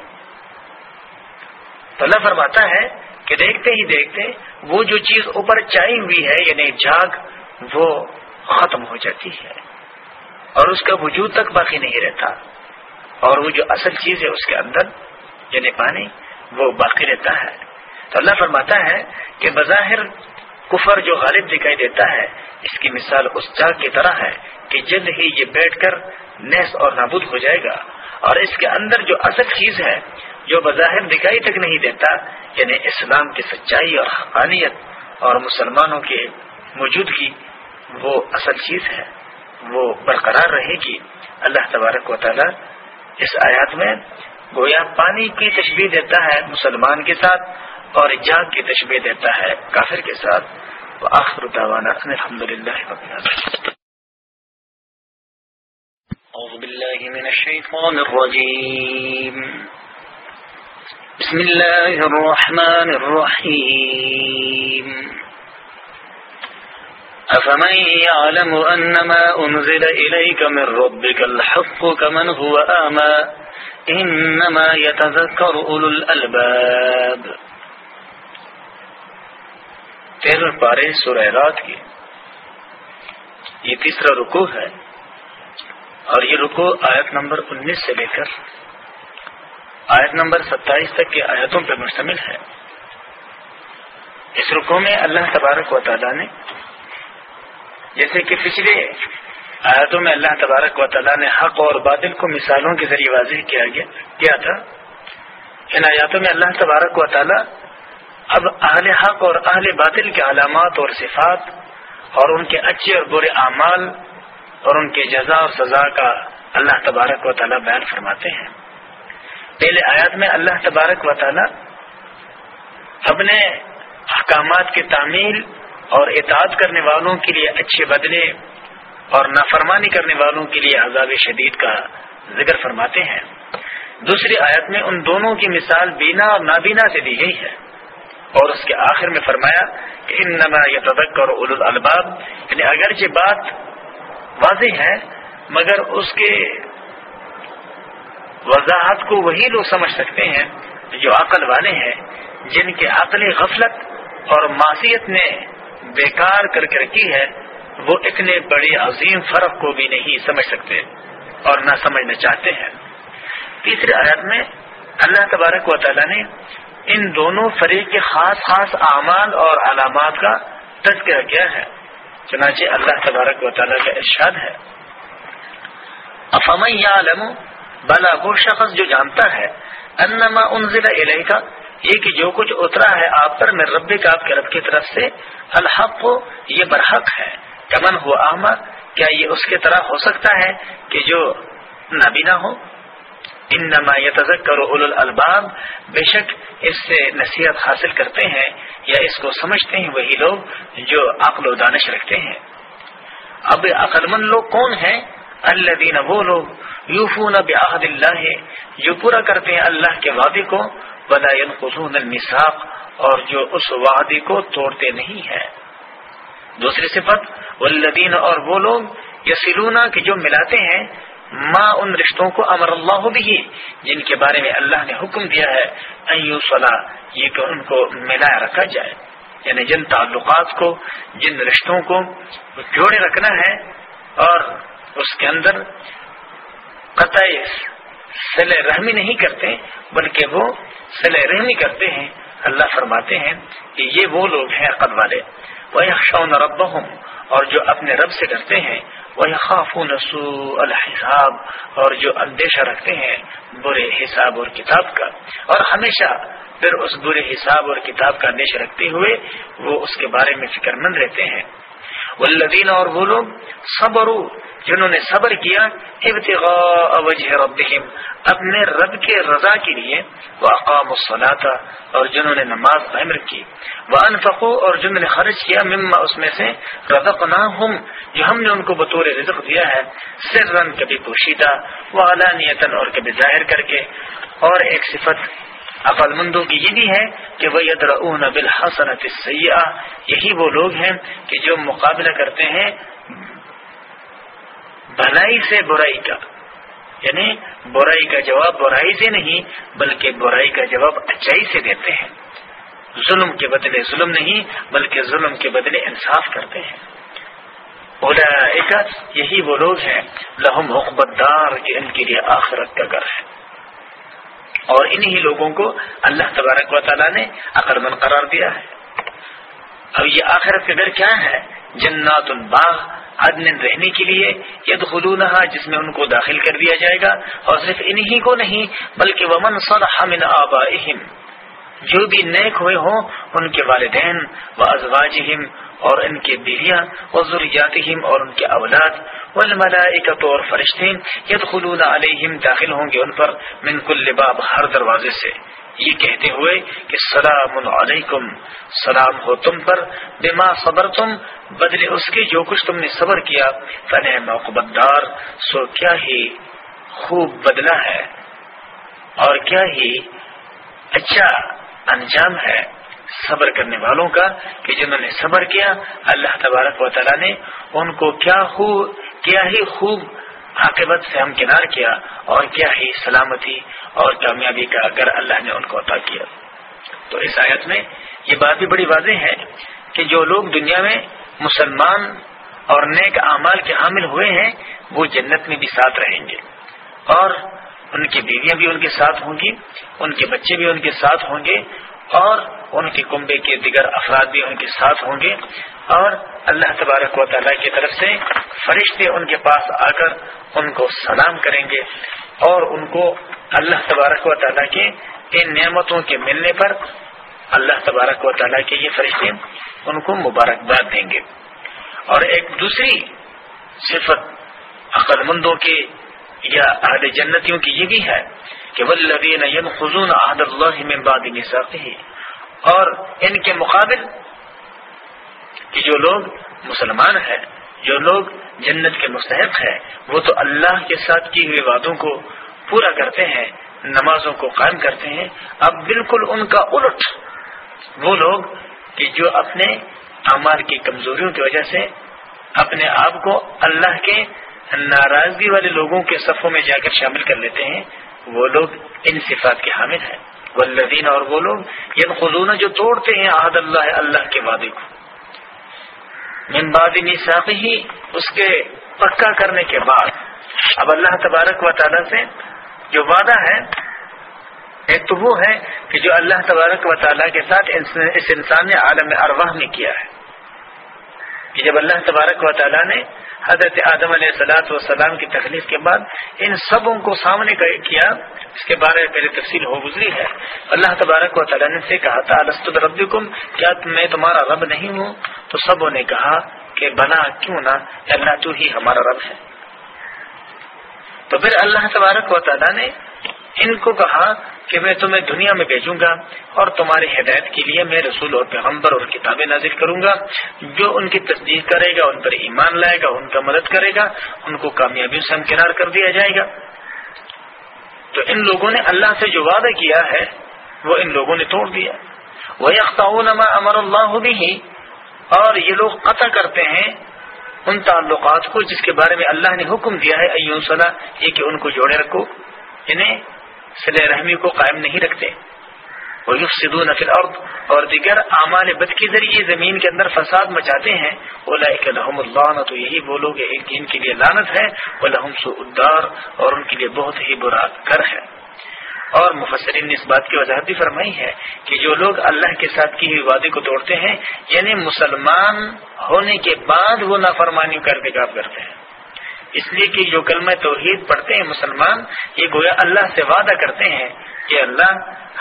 [SPEAKER 1] تو اللہ فرماتا ہے کہ دیکھتے ہی دیکھتے وہ جو چیز اوپر چائی ہوئی ہے یعنی جاگ وہ ختم ہو جاتی ہے۔ اور اس کا وجود تک باقی نہیں رہتا۔ اور وہ جو اصل چیز ہے، اس کے اندر یعنی پانی، وہ باقی رہتا ہے۔ تو اللہ فرماتا ہے کہ بظاہر کفر جو غالب دکھائی دیتا ہے، اس کی مثال اس جاگ کی طرح ہے کہ جلد ہی یہ بیٹھ کر نیس اور نابود ہو جائے گا۔ اور اس کے اندر جو اصل چیز ہے، جو بظاہر دکھائی تک نہیں دیتا یعنی اسلام کی سچائی اور حقانیت اور مسلمانوں کے موجودگی، وہ اصل چیز ہے۔ وہ برقرار رہے گی۔ اللہ تبارک و تعالی اس آیات میں گویا پانی کی تشبیح دیتا ہے مسلمان کے ساتھ اور جاگ کی تشبیح دیتا ہے کافر کے ساتھ۔ آخر الحمد للہ
[SPEAKER 3] أعوذ بالله من الشيطان الرجيم بسم الله الرحمن الرحيم أفمن يعلم أنما أنزل إليك من ربك الحق كمن هو آمَا انما يتذكر اولو الالباب۔ تیرہ پارے سورہ رات کی۔ یہ تیسرا رکو ہے۔ اور یہ رکو آیت نمبر انیس سے لے کر آیت نمبر ستائیس تک کی آیتوں پر مشتمل ہے۔ اس رکو میں اللہ تبارک و تعالی نے جیسے کہ پچھلے آیاتوں میں اللہ تبارک و تعالیٰ نے حق اور باطل کو مثالوں کے ذریعے واضح کیا گیا، کیا تھا؟ ان آیاتوں میں اللہ تبارک و تعالیٰ اب اہل حق اور اہل باطل کے علامات اور صفات اور ان کے اچھے اور برے اعمال اور ان کے جزا اور سزا کا اللہ تبارک و تعالیٰ بیان فرماتے ہیں۔ پہلے آیات میں اللہ تبارک و تعالیٰ اپنے احکامات کی تعمیل اور اطاعت کرنے والوں کے لیے اچھے بدلے اور نافرمانی کرنے والوں کے لیے عذاب شدید کا ذکر فرماتے ہیں۔ دوسری آیت میں ان دونوں کی مثال بینا اور نابینا سے دی گئی ہے۔
[SPEAKER 1] اور اس کے آخر میں فرمایا کہ ان نما اول الباب یعنی اگر یہ بات واضح ہے، مگر اس کے وضاحت کو وہی لوگ سمجھ سکتے ہیں جو عقل والے ہیں، جن کے عقل غفلت اور معصیت نے بیکار کر کے رکھی ہے، وہ اتنے بڑے عظیم فرق کو بھی نہیں سمجھ سکتے اور نہ سمجھنا چاہتے ہیں۔ تیسرے آیت میں اللہ تبارک و تعالیٰ نے ان دونوں فریق کے خاص خاص اعمال اور علامات کا تذکرہ کیا ہے۔ چنانچہ اللہ تبارک و تعالیٰ کا ارشاد ہے۔ افام عالم بلا وہ شخص جو جانتا ہے انما انزل علیہ کا یہ کہ جو کچھ اترا ہے آپ پر میں رب کا آپ کے رب کی طرف سے، الحق، یہ برحق ہے۔ کمن ہو احمد کیا یہ اس کے طرح ہو سکتا ہے کہ جو نابینا ہو؟ انما یتذکر اول الباب بے شک اس سے نصیحت حاصل کرتے ہیں یا اس کو سمجھتے ہیں وہی لوگ جو عقل و دانش رکھتے ہیں۔ اب عقل مند لوگ کون ہیں؟ اللہ دین وہ لوگ یوفون بعہد اللہ، جو پورا کرتے ہیں اللہ کے وعدے کو بلا ينقضون النساق اور جو اس وعدے کو توڑتے نہیں ہیں۔ دوسری صفت، والذین اور وہ لوگ یسلونا کہ جو ملاتے ہیں ماں ان رشتوں کو امر اللہ بھی جن کے بارے میں اللہ نے حکم دیا ہے ایو صلاح یہ کہ ان کو ملا رکھا جائے۔ یعنی جن تعلقات کو، جن رشتوں کو جوڑے رکھنا ہے، اور اس کے اندر قطع سل رحمی نہیں کرتے، بلکہ وہ سل رحمی کرتے ہیں۔ اللہ فرماتے ہیں کہ یہ وہ لوگ ہیں عقد والے۔ وہ شون رب اور جو اپنے رب سے ڈرتے ہیں وَيَخَافُونَ خاف نسو الحساب اور جو اندیشہ رکھتے ہیں برے حساب اور کتاب کا اور ہمیشہ پھر اس برے حساب اور کتاب کا اندیشہ رکھتے ہوئے وہ اس کے بارے میں فکر مند رہتے ہیں۔ والذین اور وہ لوگ صبروا، جنہوں نے صبر کیا، ابتغاء وجہ ربهم اپنے رب کے رضا کے لیے وہ اقام الصلاۃ اور جنہوں نے نماز قائم رکھی وہ انفقو اور جنہوں نے خرچ کیا، مما، اس میں سے رزقناہم، جو ہم نے ان کو بطور رزق دیا ہے سرن کبھی پوشیدہ وہ اور کبھی ظاہر کر کے۔ اور ایک صفت عقل مندوں کی یہ بھی ہے کہ وہ یدرون بالحسنت السیئہ یہی وہ لوگ ہیں کہ جو مقابلہ کرتے ہیں بھلائی سے برائی کا۔ یعنی برائی کا جواب برائی سے نہیں، بلکہ برائی کا جواب اچائی سے دیتے ہیں۔ ظلم کے بدلے ظلم نہیں، بلکہ ظلم کے بدلے انصاف کرتے ہیں۔ یہی وہ لوگ ہیں، لہم حکمت دار کہ ان کے لیے آخرت کا گھر ہے۔ اور انہی لوگوں کو اللہ تبارک و تعالیٰ نے عقرمند قرار دیا ہے۔ اب یہ آخرت کا گھر کیا ہے جنات الباغ عدن رہنے کے لیے ید جس میں ان کو داخل کر دیا جائے گا۔ اور صرف انہی کو نہیں، بلکہ ومن صلح من آبائہم۔ جو بھی نیک ہوئے ہوں، ان کے والدین و ازواجہم اور ان کے بیویاں و ضروریاتہم اور ان کے اولاد والملائکت اور فرشتے یدخلون علیہم داخل ہوں گے ان پر من کل باب ہر دروازے سے۔ یہ کہتے ہوئے کہ سلام علیکم، سلام ہو تم پر، بما صبر تم بدلے اس کے جو کچھ تم نے صبر کیا۔ فن موقبت سو کیا ہی خوب بدلا ہے۔ اور کیا ہی اچھا انجام ہے صبر کرنے والوں کا کہ جنہوں نے صبر کیا، اللہ تبارک و تعالیٰ نے ان کو کیا خوب کیا ہی خوب عاقبت سے ہم کنار کیا اور کیا ہی سلامتی اور کامیابی کا اگر اللہ نے ان کو عطا کیا۔ تو اس آیت میں یہ بات بھی بڑی واضح ہے کہ جو لوگ دنیا میں مسلمان اور نیک اعمال کے حامل ہوئے ہیں، وہ جنت میں بھی ساتھ رہیں گے۔ اور ان کی بیویاں بھی ان کے ساتھ ہوں گی، ان کے بچے بھی ان کے ساتھ ہوں گے، اور ان کے کنبے کے دیگر افراد بھی ان کے ساتھ ہوں گے۔ اور اللہ تبارک و تعالیٰ کی طرف سے فرشتے ان کے پاس آ کر ان کو سلام کریں گے۔ اور ان کو اللہ تبارک و تعالیٰ کے ان نعمتوں کے ملنے پر اللہ تبارک و تعالیٰ کے یہ فرشتے ان کو مبارکباد دیں گے۔ اور ایک دوسری صفت عقل مندوں کے یا عہد جنتیوں کی یہ بھی ہے کہ ولدین خزون عہد اللہ من بعد ہی اور ان کے مقابل کہ جو لوگ مسلمان ہیں، جو لوگ جنت کے مستحق ہیں، وہ تو اللہ کے ساتھ کی ہوئے وعدوں کو پورا کرتے ہیں، نمازوں کو قائم کرتے ہیں۔ اب بالکل ان کا الٹ وہ لوگ کہ جو اپنے اعمال کی کمزوریوں کی وجہ سے اپنے آپ کو اللہ کے ناراضگی والے لوگوں کے صفوں میں جا کر شامل کر لیتے ہیں، وہ لوگ ان صفات کے حامل ہیں۔ والذین، اور وہ لوگ ین خزون جو توڑتے ہیں عہد اللہ اللہ کے وعدے کو۔ من بعد ہی اس کے پکا کرنے کے بعد۔ اب اللہ تبارک و تعالیٰ سے جو وعدہ ہے ایک تو وہ ہے کہ جو اللہ تبارک و تعالیٰ کے ساتھ اس انسان نے عالم ارواح میں کیا ہے۔ کہ جب اللہ تبارک و تعالیٰ نے حضرت آدم علیہ سلاۃ والسلام کی تخلیق کے بعد ان سبوں کو سامنے کیا، اس کے بارے میں میری تفصیل ہو گزری ہے۔ اللہ تبارک و تعالیٰ نے سے کہا تھا رب کیا میں تمہارا رب نہیں ہوں؟ تو سبوں نے کہا کہ، بنا کیوں نہ؟ اللہ تو ہی ہمارا رب ہے. تو پھر اللہ تبارک و تعالیٰ نے ان کو کہا کہ میں تمہیں دنیا میں بھیجوں گا اور تمہاری ہدایت کے لیے میں رسول اور پیغمبر اور کتابیں نازل کروں گا۔ جو ان کی تصدیق کرے گا، ان پر ایمان لائے گا، ان کا مدد کرے گا، ان کو کامیابی سے ہمکنار کر دیا جائے گا۔ تو ان لوگوں نے اللہ سے جو وعدہ کیا ہے، وہ ان لوگوں نے توڑ دیا۔ وہ اختاؤ امر اللہ بھی اور یہ لوگ قطع کرتے ہیں ان تعلقات کو جس کے بارے میں اللہ نے حکم دیا ہے۔ ایون صلاح یہ کہ ان کو جوڑے رکھو۔ انہیں صلی رحمی کو قائم نہیں رکھتے۔ وہ سدو نفل اور دیگر اعمال بد کے ذریعے زمین کے اندر فساد مچاتے ہیں۔ اولا لحم اللہ تو یہی بولو گے ان کے لیے لانت ہے۔ وہ لحم سو ادار اور ان کے لیے بہت ہی برا کر ہے۔ اور مفسرین نے اس بات کی وضاحت بھی فرمائی ہے کہ جو لوگ اللہ کے ساتھ کی ہوئی وعدے کو توڑتے ہیں یعنی مسلمان ہونے کے بعد وہ نافرمانی کا ارتکاب کرتے ہیں۔ اس لیے کہ جو کلمہ توحید پڑھتے ہیں مسلمان، یہ گویا اللہ سے وعدہ کرتے ہیں کہ اللہ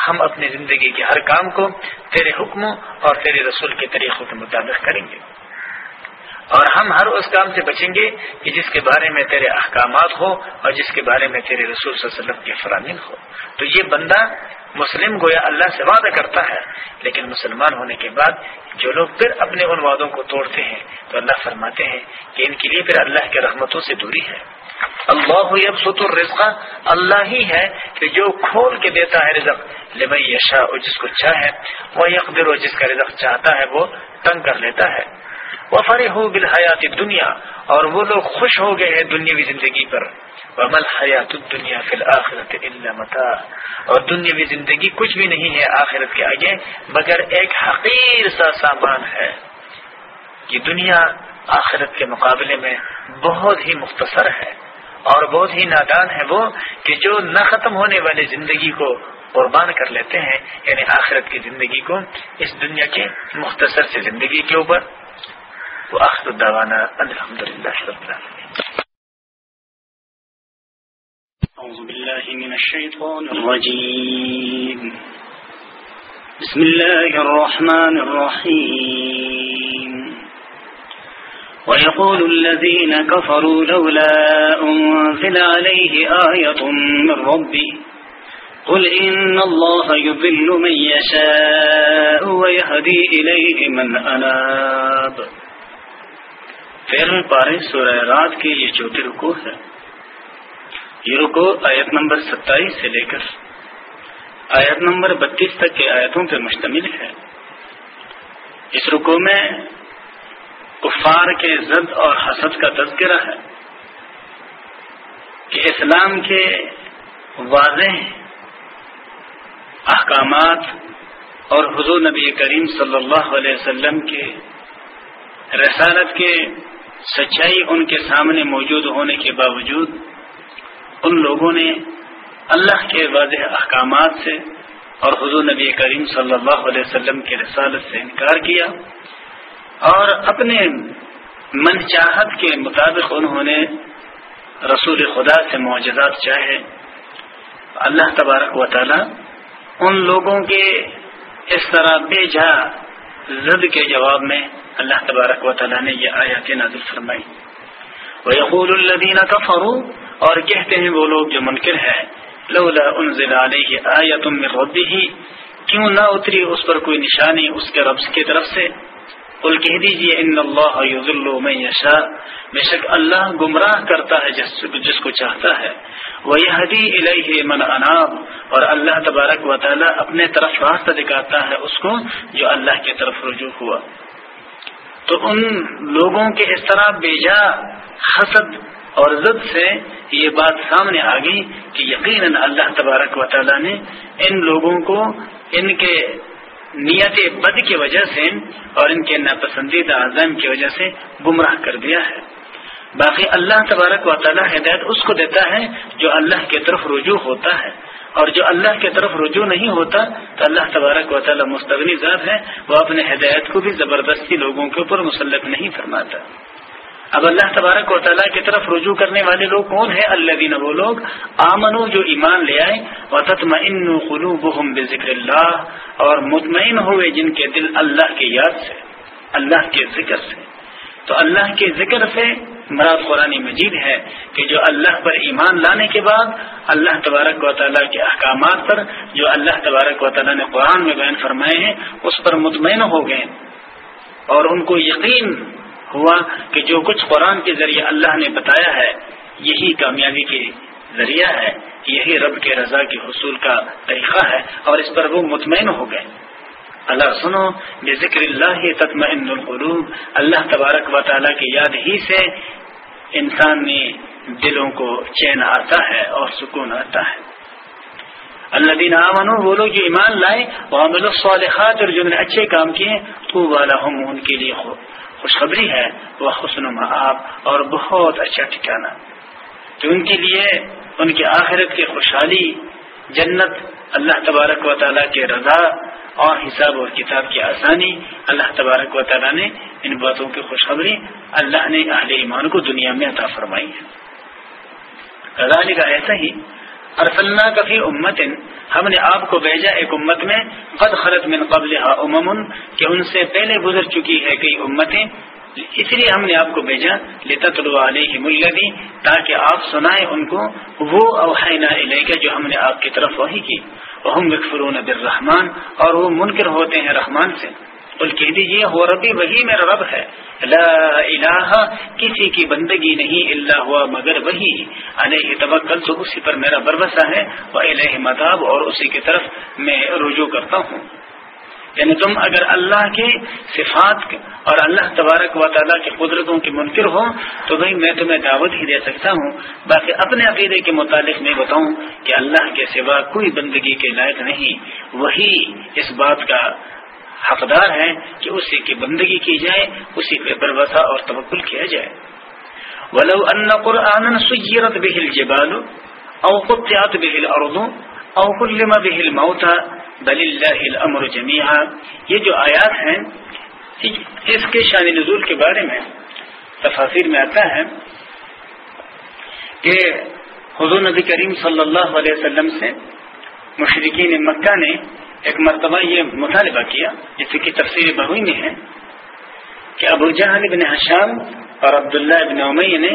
[SPEAKER 1] ہم اپنی زندگی کے ہر کام کو تیرے حکموں اور تیرے رسول کے طریقوں کے مطابق کریں گے۔ اور ہم ہر اس کام سے بچیں گے کہ جس کے بارے میں تیرے احکامات ہو اور جس کے بارے میں تیرے رسول صلی اللہ علیہ وسلم کے فرامین ہو تو یہ بندہ مسلم گویا اللہ سے وعدہ کرتا ہے، لیکن مسلمان ہونے کے بعد جو لوگ پھر اپنے ان وعدوں کو توڑتے ہیں، تو اللہ فرماتے ہیں کہ ان کے لیے پھر اللہ کے رحمتوں سے دوری ہے۔ اللہ یبسط الرزق، اللہ ہی ہے کہ جو کھول کے دیتا ہے رزق۔ لبئی یشا جس کو چاہے، وہ یقدر جس کا رزق چاہتا ہے، وہ تنگ کر لیتا ہے۔ وہ فری ہو بالحیات دنیا اور وہ لوگ خوش ہو گئے ہیں دنیاوی زندگی پر۔ ومل حیات دنیا فی الآخرت اللہ متا اور دنیاوی زندگی کچھ بھی نہیں ہے آخرت کے آگے، مگر ایک حقیر سا سامان ہے۔ یہ دنیا آخرت کے مقابلے میں بہت ہی مختصر ہے، اور بہت ہی نادان ہے وہ کہ جو نہ ختم ہونے والی زندگی کو قربان کر لیتے ہیں یعنی آخرت کی زندگی کو، اس دنیا کے مختصر سے زندگی کے اوپر۔ وآخر الدعوانا الحمد لله رب العالمين.
[SPEAKER 4] أعوذ بالله من الشيطان الرجيم. بسم الله الرحمن الرحيم. ويقول الذين كفروا لولا أنزل عليه آية من ربي قل إن الله يضل من يشاء ويهدي إليه من أناب.
[SPEAKER 1] تیرہویں پارے سورہ رات کے یہ چوتھے رکو ہے۔ یہ رکو آیت نمبر ستائیس سے لے کر آیت نمبر بتیس تک کے آیتوں پر مشتمل ہے۔ اس رکو میں کفار کے زد اور حسد کا تذکرہ ہے کہ اسلام کے واضح احکامات اور حضور نبی کریم صلی اللہ علیہ وسلم کے رسالت کے سچائی ان کے سامنے موجود ہونے کے باوجود ان لوگوں نے اللہ کے واضح احکامات سے اور حضور نبی کریم صلی اللہ علیہ وسلم کے رسالت سے انکار کیا اور اپنے من چاہت کے مطابق انہوں نے رسول خدا سے معجزات چاہے۔ اللہ تبارک و تعالی ان لوگوں کے اس طرح بے جا زد کے جواب میں اللہ تبارک و تعالیٰ نے یہ آیات نازل فرمائی۔ وہ یقول كَفَرُوا، اور کہتے ہیں وہ لوگ جو منکر ہے لولا انزل علیہ آیت من ہی کیوں نہ اتری اس پر کوئی نشانی اس کے رب کی طرف سے؟ کل کہہ دیجیے ان اللہ میں یشا بے شک اللہ گمراہ کرتا ہے جس جس کو چاہتا ہے. وہ یہ من اناب. اور اللہ تبارک و تعالیٰ اپنے طرف راستہ دکھاتا ہے اس کو جو اللہ کی طرف رجوع ہوا. تو ان لوگوں کے اس طرح بے جا حسد اور ضد سے یہ بات سامنے آ گئی کہ یقیناً اللہ تبارک و تعالیٰ نے ان لوگوں کو ان کے نیت بد کی وجہ سے اور ان کے ناپسندیدہ عزم کی وجہ سے گمراہ کر دیا ہے۔ باقی اللہ تبارک و تعالیٰ ہدایت اس کو دیتا ہے جو اللہ کی طرف رجوع ہوتا ہے۔ اور جو اللہ کی طرف رجوع نہیں ہوتا تو اللہ تبارک و تعالیٰ مستغنی ذات ہے۔ وہ اپنے ہدایت کو بھی زبردستی لوگوں کے اوپر مسلط نہیں فرماتا۔ اب اللہ تبارک و تعالیٰ کی طرف رجوع کرنے والے لوگ کون ہیں؟ اللہ دین وہ لوگ آمنو، جو ایمان لے آئے و قلوبهم بذکر اللہ اور مطمئن ہوئے جن کے دل اللہ کی یاد سے، اللہ کے ذکر سے۔ تو اللہ کے ذکر سے مراد قرآن مجید ہے کہ جو اللہ پر ایمان لانے کے بعد اللہ تبارک و تعالیٰ کے احکامات پر جو اللہ تبارک و تعالیٰ نے قرآن میں بیان فرمائے ہیں، اس پر مطمئن ہو گئے۔ اور ان کو یقین ہوا کہ جو کچھ قرآن کے ذریعے اللہ نے بتایا ہے، یہی کامیابی کے ذریعہ ہے، یہی رب کے رضا کے حصول کا طریقہ ہے اور اس پر وہ مطمئن ہو گئے۔ اللہ سنو بے ذکر اللہ تطمئن القلوب۔ اللہ تبارک و تعالیٰ کی یاد ہی سے انسان نے دلوں کو چین آتا ہے اور سکون آتا ہے۔ اللہ دین امن وہ لوگ جو ایمان لائے وہ الصالحات اور جنہوں نے اچھے کام کیے، تو والا ہوں ان کے لیے خوشخبری ہے، وہ حسن آپ اور بہت اچھا ٹھکانا کہ ان کے لیے، ان کی آخرت کی خوشحالی، جنت، اللہ تبارک و تعالیٰ کے رضا اور حساب اور کتاب کی آسانی، اللہ تبارک و تعالیٰ نے ان باتوں کی خوشخبری اللہ نے اہل ایمان کو دنیا میں عطا فرمائی ہے۔ رضا کا ایسا ہی ارسلنا کفی امت ہم نے آپ کو بھیجا ایک امت میں، قد خلط من قبل امم کہ ان سے پہلے گزر چکی ہے کئی امتیں۔ اس لیے ہم نے آپ کو بھیجا لتا طلوع علیہ ملدی تاکہ آپ سنائیں ان کو، وہ اوحینا علیہ جو ہم نے آپ کی طرف وہی کی۔ وہ ہم مکفرون بالرحمن، اور وہ منکر ہوتے ہیں رحمان سے۔ بول کہہ دیجیے ہو ربی، وہی میرا رب ہے۔ لا الہ، کسی کی بندگی نہیں اللہ ہوا، مگر وہی۔ علیہ توکل، تو اسی پر میرا بربسا ہے۔ وہ الہ مداب اور اسی کی طرف میں رجوع کرتا ہوں۔ یعنی تم اگر اللہ کی صفات اور اللہ تبارک و تعالیٰ کی قدرتوں کے منکر ہو، تو بھائی میں تمہیں دعوت ہی دے سکتا ہوں۔ باقی اپنے عقیدے کے متعلق میں بتاؤں کہ اللہ کے سوا کوئی بندگی کے لائق نہیں۔ وہی اس بات کا حقدار ہے کہ اسی کی بندگی کی جائے، اسی پہ بروسا اور توکل کیا جائے۔ ولو ان قرآن سیرت بہل جبال او قطعت بہل اردو او کلم بہل موتا بل اللہ الامر جمیعا یہ جو آیات ہیں، اس کے شان نزول کے بارے میں تفاصر میں آتا ہے کہ حضور نبی کریم صلی اللہ علیہ وسلم سے مشرقین مکہ نے ایک مرتبہ یہ مطالبہ کیا جس کی تفصیل بہوئی میں ہے، کہ ابو جہان بن حشام اور عبداللہ ابن عمیہ نے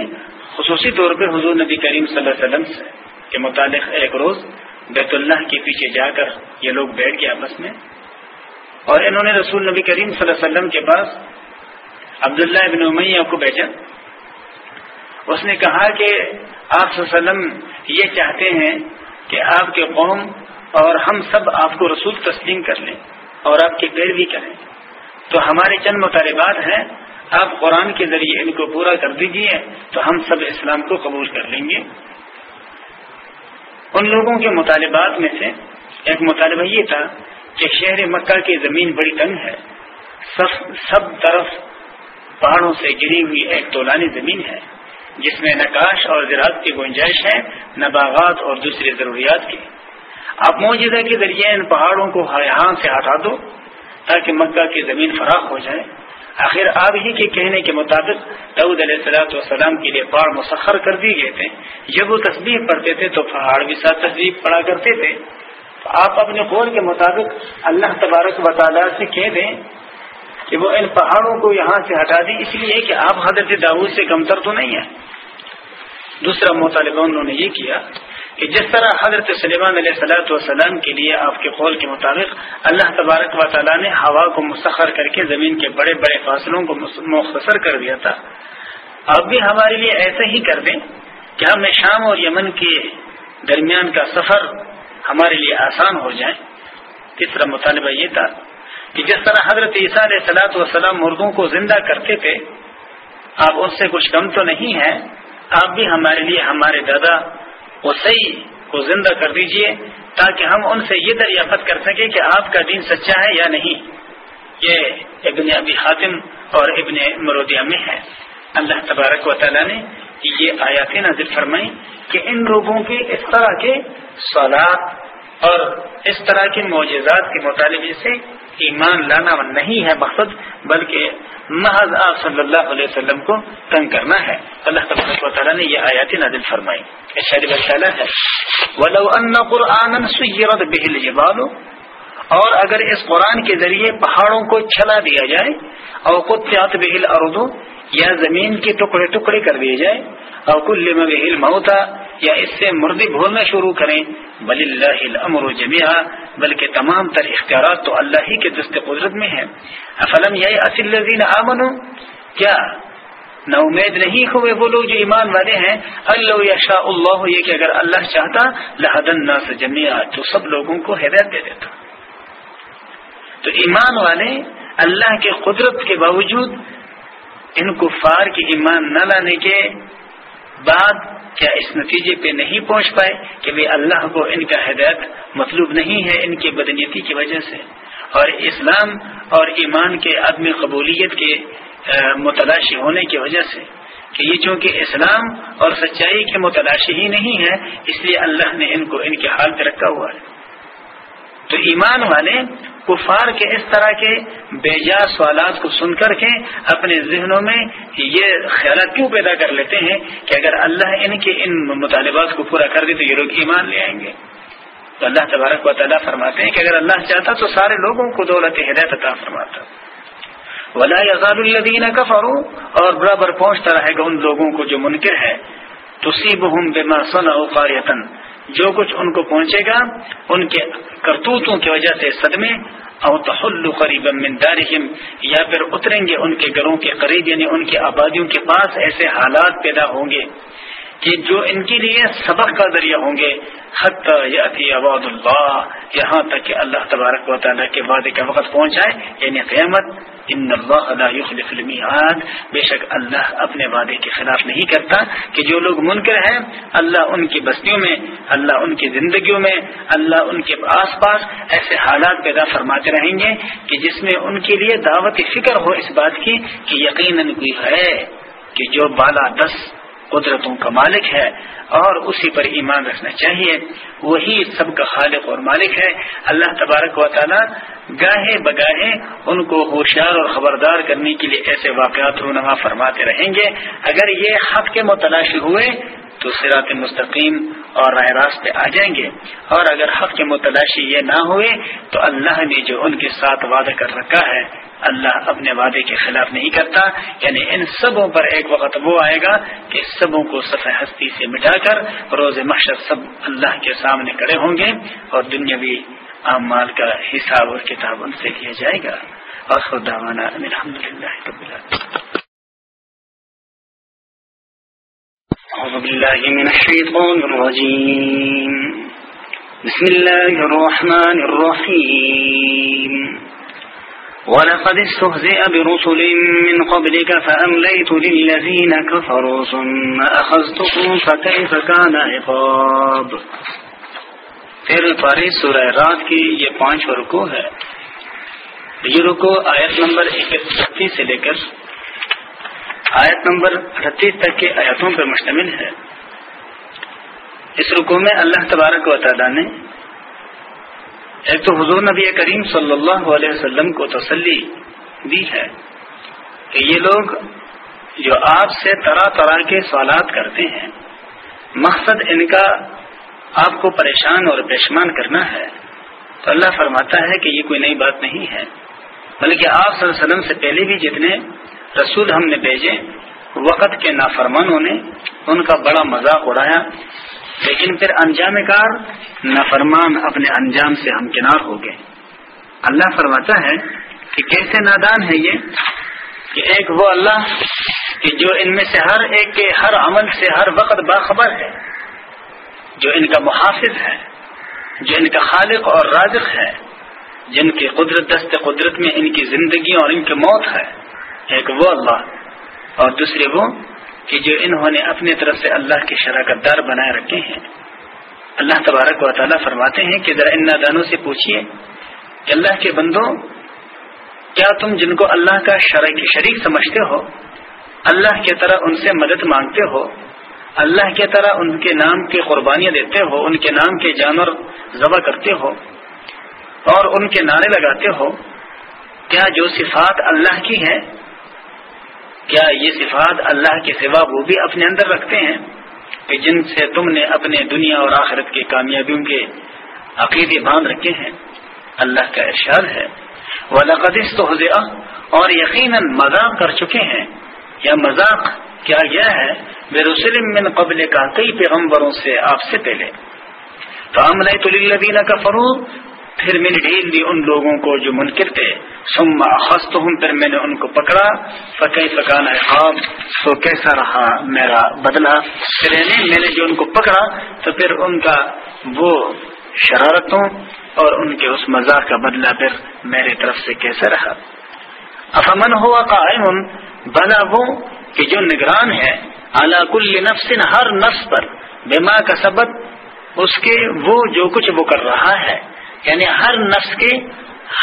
[SPEAKER 1] خصوصی طور پہ حضور نبی کریم صلی اللہ علیہ وسلم سے کے متعلق ایک روز بیت اللہ کے پیچھے جا کر یہ لوگ بیٹھ گئے آپس میں اور انہوں نے رسول نبی کریم صلی اللہ علیہ وسلم کے پاس عبداللہ ابن عمیہ کو بیچا اس نے کہا کہ آپ صلی اللہ وسلم یہ چاہتے ہیں کہ آپ کے قوم اور ہم سب آپ کو رسول تسلیم کر لیں اور آپ کی پیروی کریں۔ تو ہمارے چند مطالبات ہیں۔ آپ قرآن کے ذریعے ان کو پورا کر دیجیے تو ہم سب اسلام کو قبول کر لیں گے۔ ان لوگوں کے مطالبات میں سے ایک مطالبہ یہ تھا کہ شہر مکہ کی زمین بڑی تنگ ہے۔ سب سب طرف پہاڑوں سے گری ہوئی ایک تولانی زمین ہے، جس میں نقاش اور زراعت کی گنجائش ہے نہ باغات اور دوسری ضروریات کی۔ آپ موجودہ کے ذریعے ان پہاڑوں کو یہاں سے ہٹا دو تاکہ مکہ کی زمین فراخ ہو جائے۔ آخر آپ ہی کے کہنے کے مطابق دعود علیہ السلاۃ والسلام کے لیے پہاڑ مسخر کر دیے گئے تھے۔ جب وہ تصویر پڑھتے تھے تو پہاڑ بھی ساتھ تصویر پڑھا کرتے تھے۔ تو آپ اپنے قول کے مطابق اللہ تبارک و تعالیٰ سے کہہ دیں کہ وہ ان پہاڑوں کو یہاں سے ہٹا دیں اس لیے کہ آپ حضرت داود سے کمتر تو نہیں ہیں۔ دوسرا مطالبہ انہوں نے یہ کیا کہ جس طرح حضرت سلیمان علیہ صلاحت والسلام کے لیے آپ کے قول کے مطابق اللہ تبارک و تعالیٰ نے ہوا کو مسخر کر کے زمین کے بڑے بڑے فاصلوں کو مختصر کر دیا تھا۔ آپ بھی ہمارے لیے ایسے ہی کر دیں کہ ہم شام اور یمن کے درمیان کا سفر ہمارے لیے آسان ہو جائے۔ تیسرا مطالبہ یہ تھا کہ جس طرح حضرت عیسیٰ علیہ سلاۃ وسلام مردوں کو زندہ کرتے تھے، آپ اس سے کچھ کم تو نہیں ہیں، آپ بھی ہمارے لیے ہمارے دادا وسیع کو زندہ کر دیجیے تاکہ ہم ان سے یہ دریافت کر سکیں کہ آپ کا دین سچا ہے یا نہیں۔ یہ ابن ابی حاتم اور ابن مرودیہ میں ہے۔ اللہ تبارک و تعالیٰ نے یہ آیات نظر فرمائی کہ ان لوگوں کے اس طرح کے سوالات اور اس طرح کے معجزات کے مطالبے سے ایمان لانا نہیں ہے مقصد، بلکہ محض آپ صلی اللہ علیہ وسلم کو تنگ کرنا ہے۔ اللہ تبارک و تعالیٰ نے یہ آیات نازل فرمائی۔ ہے۔ ولو ان قرآن سیرت بہل جبال اور اگر اس قرآن کے ذریعے پہاڑوں کو چھلا دیا جائے اور قطعت بہل اردو یا زمین کے ٹکڑے ٹکڑے کر دیے جائے اور کل بہل موتا یا اس سے مردی بھولنا شروع کریں۔ بل اللہ الامر جمیا بلکہ تمام تر اختیارات تو اللہ ہی کے دست قدرت میں ہیں۔ افلم یہ اصل آمنو کیا نہ امید نہیں ہوئے وہ لوگ جو ایمان والے ہیں؟ اللہ یا شاہ اللہ یہ کہ اگر اللہ چاہتا لہدن ناس جمیا تو سب لوگوں کو ہدایت دے دیتا۔ تو ایمان والے، اللہ کے قدرت کے باوجود، ان کفار کی ایمان نہ لانے کے بعد کیا اس نتیجے پہ نہیں پہنچ پائے کہ وہ اللہ کو ان کا ہدایت مطلوب نہیں ہے ان کی بدنیتی کی وجہ سے؟ اور اسلام اور ایمان کے عدم قبولیت کے متلاشی ہونے کی وجہ سے کہ یہ چونکہ اسلام اور سچائی کے متلاشی ہی نہیں ہے، اس لیے اللہ نے ان کو ان کے حال پہ رکھا ہوا ہے۔ تو ایمان والے کفار کے اس طرح کے بے جا سوالات کو سن کر کے اپنے ذہنوں میں یہ خیالات کیوں پیدا کر لیتے ہیں کہ اگر اللہ ان کے ان مطالبات کو پورا کر دے تو یہ لوگ ایمان لے آئیں گے۔ تو اللہ تبارک و تعالیٰ فرماتے ہیں کہ اگر اللہ چاہتا تو سارے لوگوں کو دولت ہدایت عطا فرماتا۔ ولا یزال الدین کا اور برابر پہنچتا رہے گا ان لوگوں کو جو منکر ہے۔ تو سیب ہوں بے مسن جو کچھ ان کو پہنچے گا، ان کے کرتوتوں کی وجہ سے صدمے اور تحل قریب دارہم، یا پھر اتریں گے ان کے گھروں کے قریب یعنی ان کی آبادیوں کے پاس ایسے حالات پیدا ہوں گے کہ جو ان کے لیے سبق کا ذریعہ ہوں گے۔ حت یاتی آباد اللہ، یہاں تک کہ اللہ تبارک و تعالیٰ کے وعدے کا وقت پہنچ جائے یعنی قیامت۔ ان اللہ یخلف المیعاد۔ بے شک اللہ اپنے وعدے کے خلاف نہیں کرتا کہ جو لوگ منکر ہیں، اللہ ان کی بستیوں میں، اللہ ان کی زندگیوں میں، اللہ ان کے آس پاس ایسے حالات پیدا فرماتے رہیں گے کہ جس میں ان کے لیے دعوت فکر ہو اس بات کی کہ یقیناً کوئی ہے کہ جو بالا دس قدرتوں کا مالک ہے اور اسی پر ایمان رکھنا چاہیے۔ وہی سب کا خالق اور مالک ہے۔ اللہ تبارک و تعالیٰ گاہے بگاہے ان کو ہوشیار اور خبردار کرنے کے لیے ایسے واقعات رونما فرماتے رہیں گے۔ اگر یہ حق کے متلاشی ہوئے تو سرات مستقیم اور رائے راستے آ جائیں گے۔ اور اگر حق کے متلاشی یہ نہ ہوئے، تو اللہ نے جو ان کے ساتھ وعدہ کر رکھا ہے، اللہ اپنے وعدے کے خلاف نہیں کرتا۔ یعنی ان سبوں پر ایک وقت وہ آئے گا کہ سبوں کو سفید ہستی سے مٹا کر روز محشر سب اللہ کے سامنے کڑے ہوں گے اور دنیاوی اعمال کا حساب اور کتاب ان سے لیا جائے گا۔ اور خدا الحمد للہ أعوذ بالله من الشيطان الرجيم.
[SPEAKER 5] بسم الله الرحمن الرحيم. ولقد استهزئ برسل من قبلك فأمليت للذين كفروا ثم أخذتكم فكيف كان عقاب؟
[SPEAKER 1] پھر پاری سورہ رات کی یہ پانچ رکو ہے. یہ رکو آیت نمبر اکتیس سے لے کر آیت نمبر اٹھتیس تک کے آیتوں پر مشتمل ہے۔ اس رکو میں اللہ تبارک و تعالیٰ نے ایک تو حضور نبی کریم صلی اللہ علیہ وسلم کو تسلی دی ہے کہ یہ لوگ جو آپ سے طرح طرح کے سوالات کرتے ہیں، مقصد ان کا آپ کو پریشان اور پیشمان کرنا ہے۔ تو اللہ فرماتا ہے کہ یہ کوئی نئی بات نہیں ہے، بلکہ آپ صلی اللہ علیہ وسلم سے پہلے بھی جتنے رسول ہم نے بھیجے، وقت کے نافرمانوں نے ان کا بڑا مذاق اڑایا۔ لیکن پھر انجام کار نافرمان اپنے انجام سے ہمکنار ہو گئے۔ اللہ فرماتا ہے کہ کیسے نادان ہے یہ کہ ایک وہ اللہ کہ جو ان میں سے ہر ایک کے ہر عمل سے ہر وقت باخبر ہے، جو ان کا محافظ ہے، جو ان کا خالق اور رازق ہے، جن کی قدرت، دست قدرت میں ان کی زندگی اور ان کی موت ہے۔ ایک وہ اللہ اور دوسرے وہ کہ جو انہوں نے اپنی طرف سے اللہ کے شراکت دار بنائے رکھے ہیں۔ اللہ تبارک و تعالیٰ فرماتے ہیں کہ ذرا ان نادانوں سے پوچھیے کہ اللہ کے بندوں، کیا تم جن کو اللہ کا شریک سمجھتے ہو؟ اللہ کی طرح ان سے مدد مانگتے ہو؟ اللہ کی طرح ان کے نام کی قربانیاں دیتے ہو؟ ان کے نام کے جانور ذبح کرتے ہو؟ اور ان کے نعرے لگاتے ہو؟ کیا جو صفات اللہ کی ہے کیا یہ صفات اللہ کے سوا وہ بھی اپنے اندر رکھتے ہیں کہ جن سے تم نے اپنے دنیا اور آخرت کی کامیابیوں کے عقیدے باندھ رکھے ہیں؟ اللہ کا ارشاد ہے وہ لقدس تو اور یقیناً مذاق کر چکے ہیں۔ یا مذاق کیا گیا ہے بے رسلم من قبل کا کئی پیغمبروں سے آپ سے پہلے۔ تو ہم نہیں کا فروغ پھر میں نے ڈھیل دی ان لوگوں کو جو منکر تھے۔ سما خست ہوں پھر میں نے ان کو پکڑا۔ فقی فکانا خواب تو کیسا رہا میرا بدلا پھر میں نے جو ان کو پکڑا، تو پھر ان کا وہ شرارتوں اور ان کے اس مزاق کا بدلہ پھر میرے طرف سے کیسا رہا؟ افمن ہوا قائم؟ بنا وہ کہ جو نگران ہے اعلی کل نفس ہر نفس پر بیما کا سبق اس کے وہ جو کچھ وہ کر رہا ہے۔ یعنی ہر نفس کے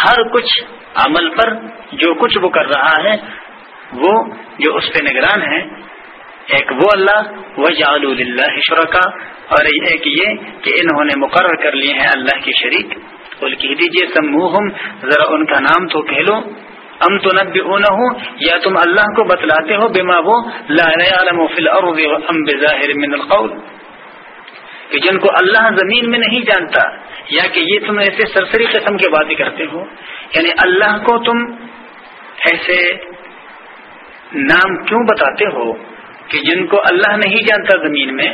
[SPEAKER 1] ہر کچھ عمل پر جو کچھ وہ کر رہا ہے، وہ جو اس پہ نگران ہے، ایک وہ اللہ وہ جعل اللہ شرکا اور ایک یہ کہ انہوں نے مقرر کر لیے ہیں اللہ کے شریک۔ بول کہہ دیجیے سموہم، ذرا ان کا نام تو کہہ لو۔ ام تو نب ہوں یا تم اللہ کو بتلاتے ہو بما وہ؟ لا يعلم في الارض ام بظاهر من القول۔ کہ جن کو اللہ زمین میں نہیں جانتا یا کہ یہ تم ایسے سرسری قسم کے باتیں کرتے ہو یعنی اللہ کو تم ایسے نام کیوں بتاتے ہو کہ جن کو اللہ نہیں جانتا زمین میں؟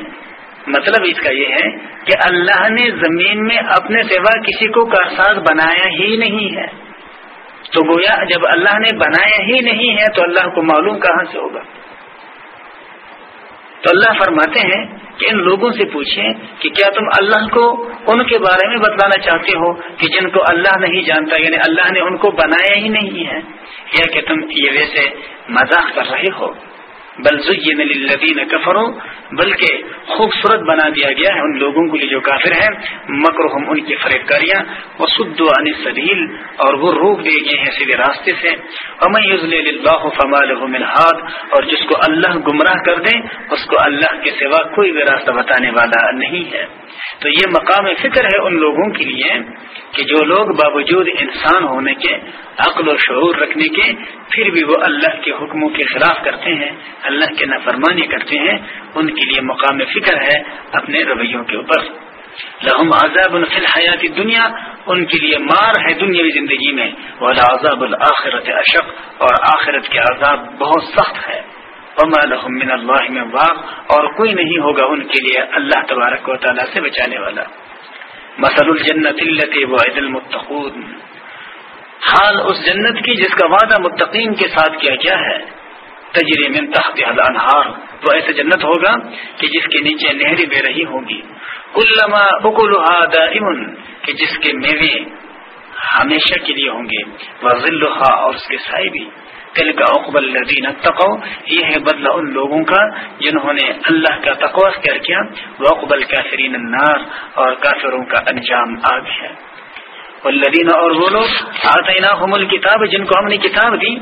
[SPEAKER 1] مطلب اس کا یہ ہے کہ اللہ نے زمین میں اپنے سوا کسی کو کارساز بنایا ہی نہیں ہے۔ تو گویا جب اللہ نے بنایا ہی نہیں ہے تو اللہ کو معلوم کہاں سے ہوگا؟ تو اللہ فرماتے ہیں کہ ان لوگوں سے پوچھیں کہ کیا تم اللہ کو ان کے بارے میں بتلانا چاہتے ہو کہ جن کو اللہ نہیں جانتا؟ یعنی اللہ نے ان کو بنایا ہی نہیں ہے۔ یا کہ تم یہ ویسے مذاق کر رہے ہو۔ بل زین للذین کفروا، بلکہ خوبصورت بنا دیا گیا ہے ان لوگوں کے لیے جو کافر ہیں۔ مکر ہم ان کی فریب کاریاں وہ سد عن السبیل، اور وہ روک دیے گئے ہیں سیدھے راستے سے۔ ومن یضلل اللہ فما له من اور جس کو اللہ گمراہ کر دے، اس کو اللہ کے سوا کوئی بھی راستہ بتانے والا نہیں ہے۔ تو یہ مقام فکر ہے ان لوگوں کے لیے کہ جو لوگ باوجود انسان ہونے کے، عقل و شعور رکھنے کے، پھر بھی وہ اللہ کے حکموں کے خلاف کرتے ہیں۔ اللہ کے نافرمانی کرتے ہیں، ان کے لیے مقام فکر ہے اپنے رویوں کے اوپر۔ لہم عذاب الفل حیاتی دنیا ان کے لیے مار ہے دنیاوی زندگی میں۔ وہ عذاب الآخرت اشق، اور آخرت کے عذاب بہت سخت ہے۔ وما لهم من اللہ میں واق، اور کوئی نہیں ہوگا ان کے لیے اللہ تبارک و تعالیٰ سے بچانے والا۔ مسل الجنت التي وعد المتقون۔ حال اس جنت کی جس کا وعدہ متقین کے ساتھ کیا کیا ہے۔ تجری من تحت الانہار، تو ایسے جنت ہوگا کہ جس کے نیچے نہری بے رہی ہوگی کلما اکلها دائم، کہ جس کے میوے ہمیشہ کے لیے ہوں گے۔ وظلها اور اس کے سائے بھی۔ تل کا اقبال الدین تقو یہ ہے بدلہ ان لوگوں کا جنہوں نے اللہ کا تقوی اختیار کیا۔ وہ اقبال کافرین النار، اور کافروں کا انجام آگ ہے۔ والذین، اور وہ لوگ، آتیناہم الکتاب، جن کو ہم نے کتاب دی۔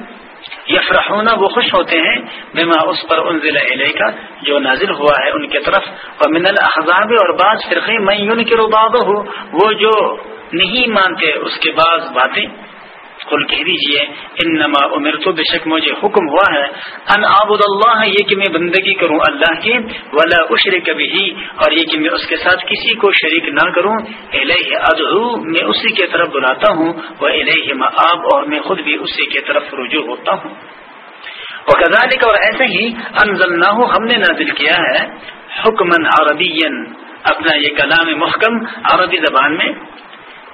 [SPEAKER 1] یفرحونا وہ خوش ہوتے ہیں، بما اس پر انزل کا جو نازل ہوا ہے ان کی طرف. ومن الاحزاب اور بعض فرقے میں ينکر کے وہ جو نہیں مانتے اس کے بعض باتیں کل کہہ دیجیے ان نما عمر تو بے شک مجھے حکم ہوا ہے ان آبود اللہ، یہ کہ میں بندگی کروں اللہ کی، ولا اشر کبھی اور یہ کہ میں اس کے ساتھ کسی کو شریک نہ کروں۔ الہ ادعو، میں اسی کے طرف بلاتا ہوں۔ وہ الہ مآب، اور میں خود بھی اسی کے طرف رجوع ہوتا ہوں۔ اور اور ایسے ہی انزل نہ ہم نے نازل کیا ہے
[SPEAKER 6] حکمن عربی اپنا یہ کلام محکم عربی زبان میں۔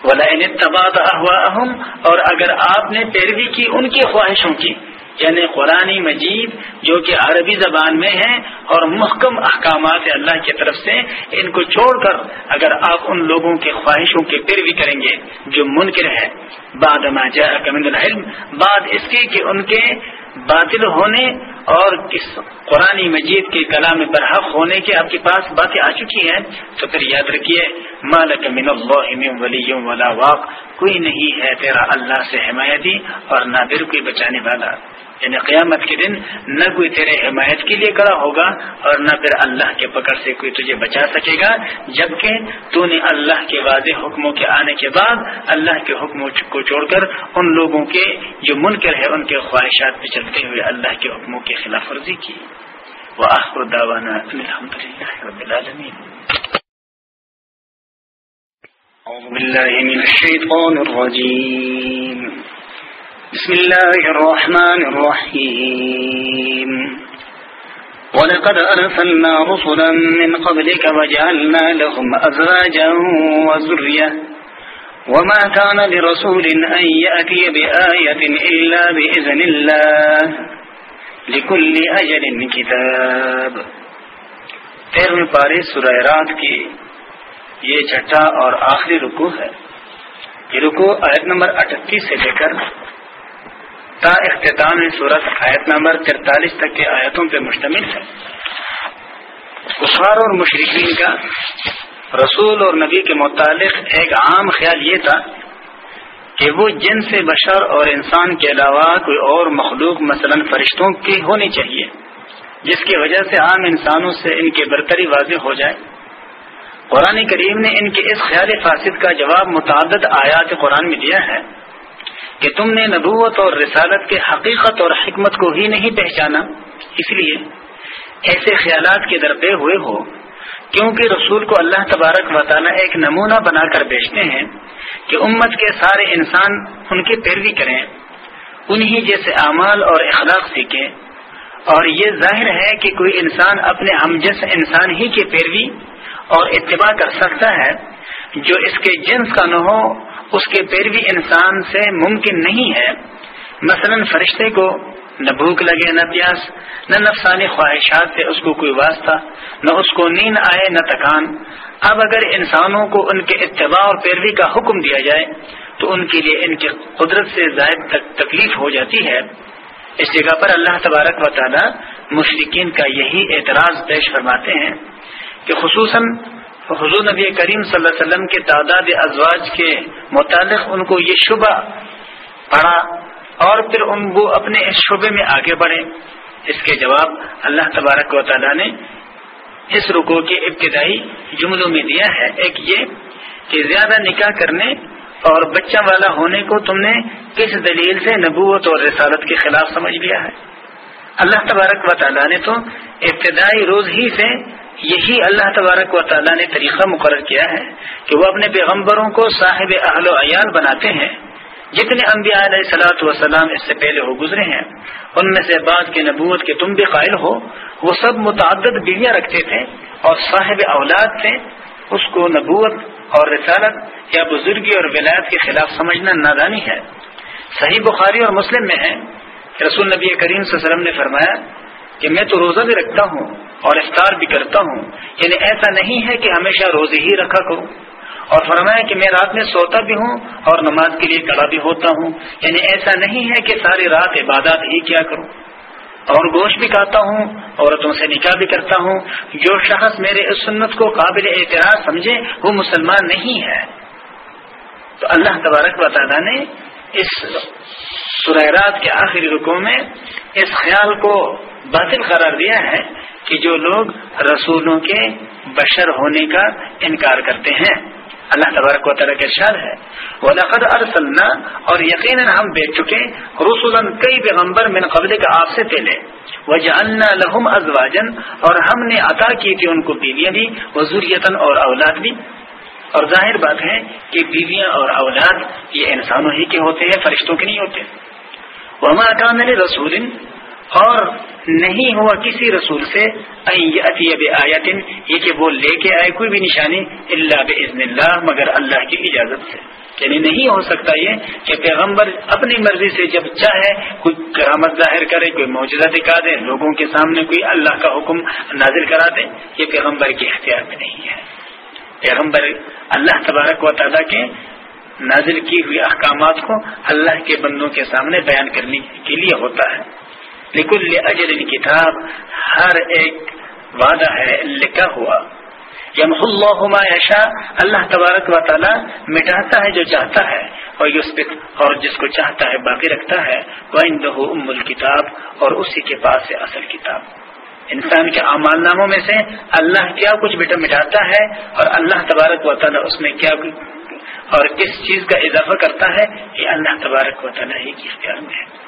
[SPEAKER 6] تباد احواہم اور اگر آپ نے پیروی کی ان کی خواہشوں کی یعنی قرآن مجید جو کہ عربی زبان میں ہے اور محکم احکامات اللہ کی طرف سے، ان کو چھوڑ کر اگر آپ ان لوگوں کے خواہشوں کی پیروی کریں گے جو منکر ہے، بعد العلم، بعد اس کی کہ ان کے باطل ہونے اور اس قرآن مجید کے کلام برحق ہونے کے آپ کے پاس باتیں آ چکی ہیں، تو پھر یاد رکھیے مالک من اللہ ولی ولا واق، کوئی نہیں ہے تیرا اللہ سے حمایتی اور نہ پھر کوئی بچانے والا۔ یعنی قیامت کے دن نہ کوئی تیرے حمایت کے لیے کڑا ہوگا اور نہ پھر اللہ کے پکڑ سے کوئی تجھے بچا سکے گا، جبکہ تو نے اللہ کے واضح حکموں کے آنے کے بعد اللہ کے حکموں کو چھوڑ کر ان لوگوں کے جو منکر ہے ان کے خواہشات پہ چلتے ہوئے اللہ کے حکموں کی خلاف ورزی کی۔ وہ آخر داوانا الحمد للہ رب العالمین۔
[SPEAKER 1] أعوذ بالله من الشيطان الرجيم بسم الله الرحمن الرحيم. ولقد أرسلنا رسلا من قبلك وجعلنا لهم أزواجا وزرية وما كان لرسول أن يأتي بآية إلا بإذن الله. لكل أجل كتاب. تیرویں پارے سورہ رات کی یہ چھٹا اور آخری رکو ہے. یہ رکو آیت نمبر اٹھتیس سے لے کر تا اختتام صورت آیت نمبر ترتالیس تک کے آیتوں پہ مشتمل ہے۔ کفار اور مشرقین کا رسول اور نبی کے متعلق ایک عام خیال یہ تھا کہ وہ جن سے بشر اور انسان کے علاوہ کوئی اور مخلوق مثلا فرشتوں کی ہونی چاہیے، جس کی وجہ سے عام انسانوں سے ان کی برتری واضح ہو جائے۔ قرآن کریم نے ان کے اس خیال فاسد کا جواب متعدد آیات قرآن میں دیا ہے۔ کہ تم نے نبوت اور رسالت کے حقیقت اور حکمت کو ہی نہیں پہچانا۔ اس لیے ایسے خیالات کے درپے ہوئے ہو، کیونکہ رسول کو اللہ تبارک و تعالیٰ ایک نمونہ بنا کر بیچتے ہیں کہ امت کے سارے انسان ان کی پیروی کریں، انہی جیسے اعمال اور اخلاق سیکھیں۔ اور یہ ظاہر ہے کہ کوئی انسان اپنے ہمجس انسان ہی کی پیروی اور اتباع کر سکتا ہے، جو اس کے جنس کا نہ ہو اس کے پیروی انسان سے ممکن نہیں ہے۔ مثلا فرشتے کو نہ بھوک لگے، نہ پیاس، نہ نفسانی خواہشات سے اس کو کوئی واسطہ، نہ اس کو نیند آئے، نہ تکان اب اگر انسانوں کو ان کے اتباع اور پیروی کا حکم دیا جائے، تو ان کے لیے ان کی قدرت سے زائد تک تکلیف ہو جاتی ہے۔ اس جگہ پر اللہ تبارک و تعالی مشرقین کا یہی اعتراض پیش فرماتے ہیں کہ خصوصاً حضور نبی کریم صلی اللہ علیہ وسلم کے تعداد ازواج کے متعلق ان کو یہ شبہ پڑا اور پھر ان کو اپنے اس شعبے میں آگے بڑھے۔ اس کے جواب اللہ تبارک و تعالیٰ نے اس رکو کے ابتدائی جملوں میں دیا ہے۔ ایک یہ کہ زیادہ نکاح کرنے اور بچہ والا ہونے کو تم نے کس دلیل سے نبوت اور رسالت کے خلاف سمجھ لیا ہے؟ اللہ تبارک و تعالیٰ نے تو ابتدائی روز ہی سے یہی اللہ تبارک و تعالیٰ نے طریقہ مقرر کیا ہے کہ وہ اپنے پیغمبروں کو صاحب اہل و عیال بناتے ہیں۔ جتنے انبیاء علیہ سلاۃ وسلام اس سے پہلے ہو گزرے ہیں، ان میں سے بعض کے نبوت کے تم بھی قائل ہو، وہ سب متعدد بیویاں رکھتے تھے اور صاحب اولاد تھے۔ اس کو نبوت اور رسالت یا بزرگی اور ولایت کے خلاف سمجھنا نادانی ہے۔ صحیح بخاری اور مسلم میں ہے رسول نبی کریم صلی اللہ علیہ وسلم نے فرمایا کہ میں تو روزہ بھی رکھتا ہوں اور افطار بھی کرتا ہوں یعنی ایسا نہیں ہے کہ ہمیشہ روزے ہی رکھا کروں۔ اور فرمایا کہ میں رات میں سوتا بھی ہوں اور نماز کے لیے کڑا بھی ہوتا ہوں۔ یعنی ایسا نہیں ہے کہ ساری رات عبادات ہی کیا کروں۔ اور گوشت بھی کھاتا ہوں، عورتوں سے نکاح بھی کرتا ہوں۔ جو شخص میرے اس سنت کو قابل اعتراض سمجھے، وہ مسلمان نہیں ہے۔ تو اللہ تبارک و تعالیٰ نے اس سرحرات کے آخری رکو میں اس خیال کو باطل قرار دیا ہے کہ جو لوگ رسولوں کے بشر ہونے کا انکار کرتے ہیں۔ اللہ تبارک و تعالیٰ کے شر ہے وہ لقد ارسلنا اور یقیناً ہم بیچ چکے رسول کئی پیغمبر من قبل کا آپ سے پہلے۔ وہ جاننا لہم ازواجن اور ہم نے عطا کی تھی ان کو بیویاں بھی وزوریتن اور اولاد بھی۔ اور ظاہر بات ہے کہ بیویاں اور اولاد یہ انسانوں ہی کے ہوتے ہیں، فرشتوں کے نہیں ہوتے۔ وہ ہمارا کام رسول اور نہیں ہوا کسی رسول سے آیتن یہ کہ وہ لے کے آئے کوئی بھی نشانی اللہ بزن اللہ مگر اللہ کی اجازت سے۔ یعنی نہیں ہو سکتا یہ کہ پیغمبر اپنی مرضی سے جب چاہے، کوئی کرامت ظاہر کرے، کوئی معجزہ دکھا دے، لوگوں کے سامنے کوئی اللہ کا حکم نازل کرا دے، یہ پیغمبر کے اختیار میں نہیں ہے۔ پیغمبر اللہ تبارک و تعالیٰ کے نازل کی ہوئی احکامات کو اللہ کے بندوں کے سامنے بیان کرنے کے لیے ہوتا ہے۔ لیکن اجل کتاب ہر ایک وعدہ ہے لکھا ہوا۔ یم اللہ یشا اللہ تبارک و تعالی مٹاتا ہے جو چاہتا ہے، اور اور جس کو چاہتا ہے باقی رکھتا ہے۔ وہ ام الکتاب، اور اسی کے پاس ہے اصل کتاب۔ انسان کے اعمال ناموں میں سے اللہ کیا کچھ بیٹا مٹاتا ہے اور اللہ تبارک و تعالیٰ اس میں کیا اور کس چیز کا اضافہ کرتا ہے، یہ اللہ تبارک و تعالیٰ ہی کی اختیار میں ہے۔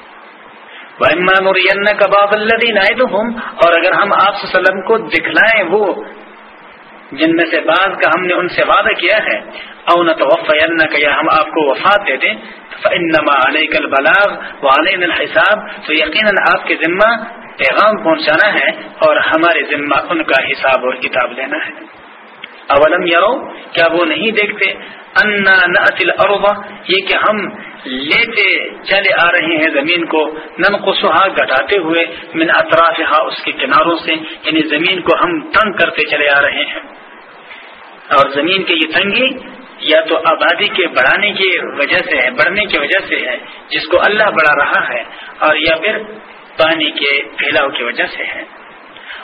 [SPEAKER 1] کباب اللہ اور اگر ہم آپ وسلم کو دکھلائیں وہ جن میں سے بعض کا ہم نے ان سے وعدہ کیا ہے، او نہ تو یا ہم آپ کو وفات دے دیں انما علیہ کل بلاغ الحساب۔ تو یقیناً آپ کے ذمہ پیغام پہنچانا ہے اور ہمارے ذمہ ان کا حساب اور کتاب لینا ہے۔ اولم یارو کیا وہ نہیں دیکھتے؟ انا نل یہ کہ ہم لیتے چلے آ رہے ہیں زمین کو نن قسحا گٹاتے ہوئے، من اطراف اس کے کناروں سے یعنی زمین کو ہم تنگ کرتے چلے آ رہے ہیں۔ اور زمین کی یہ تنگی یا تو آبادی کے بڑھانے کی وجہ سے ہے، بڑھنے کی وجہ سے ہے، جس کو اللہ بڑھا رہا ہے، اور یا پھر پانی کے پھیلاؤ کی وجہ سے ہے۔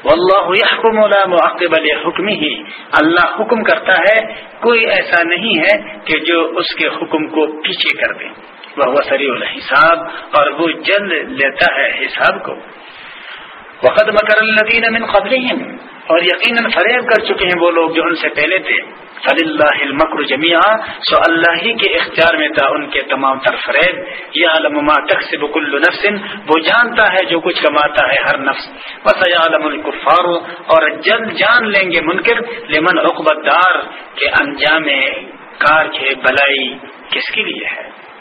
[SPEAKER 1] واللہ يحكم لا معقب لحکم ہی اللہ حکم کرتا ہے، کوئی ایسا نہیں ہے کہ جو اس کے حکم کو پیچھے کر دے۔ وہ سری الحساب، اور وہ جلد لیتا ہے حساب کو۔ وقت مکر الدین من قبلهم اور یقیناً فریب کر چکے ہیں وہ لوگ جو ان سے پہلے تھے۔ اللہ المکر جمیا سو اللہ ہی کے اختیار میں تھا ان کے تمام تر فریب یا علما تقسب کل نفس، وہ جانتا ہے جو کچھ کماتا ہے ہر نفس۔ بس عالم الکفار اور جلد جان لیں گے منکر۔ لمن عقبت دار کے انجام کار کے بلائی کس کے لیے ہے؟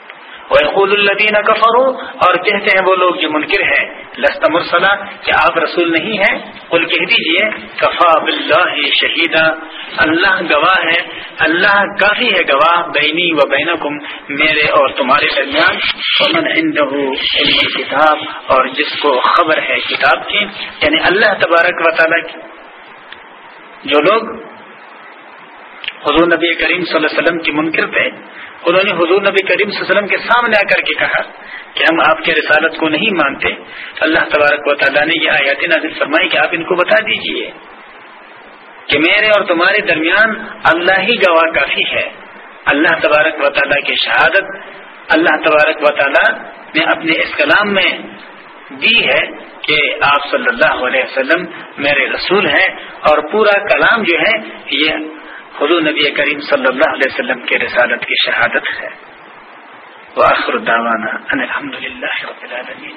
[SPEAKER 1] وحقول الدین کفرو اور کہتے ہیں وہ لوگ جو منکر ہے لست مرسلہ کہ آپ رسول نہیں ہیں؟ کل کہہ دیجیے، کفا بلّہ شہیدہ اللہ گواہ ہے، اللہ کافی ہے گواہ بینی و بینکم، میرے اور تمہارے درمیان۔ امن علم کتاب اور جس کو خبر ہے کتاب کی یعنی اللہ تبارک و تعالیٰ کی۔ جو لوگ حضور نبی کریم صلی اللہ علیہ وسلم کی منکر تھے انہوں نے حضور نبی کریم صلی اللہ علیہ وسلم کے سامنے آ کر کے کہا کہ ہم آپ کے رسالت کو نہیں مانتے۔ اللہ تبارک و تعالیٰ نے یہ آیات نازل فرمائی کہ آپ ان کو بتا دیجیے کہ میرے اور تمہارے درمیان اللہ ہی گواہ کافی ہے۔ اللہ تبارک و تعالیٰ کی شہادت اللہ تبارک و تعالیٰ نے اپنے اس کلام میں دی ہے کہ آپ صلی اللہ علیہ وسلم میرے رسول ہیں اور پورا کلام جو ہے یہ حضور نبی کریم صلی اللہ علیہ وسلم کے رسالت کی شہادت ہے۔ وآخر دعوانا ان الحمدللہ رب العالمین۔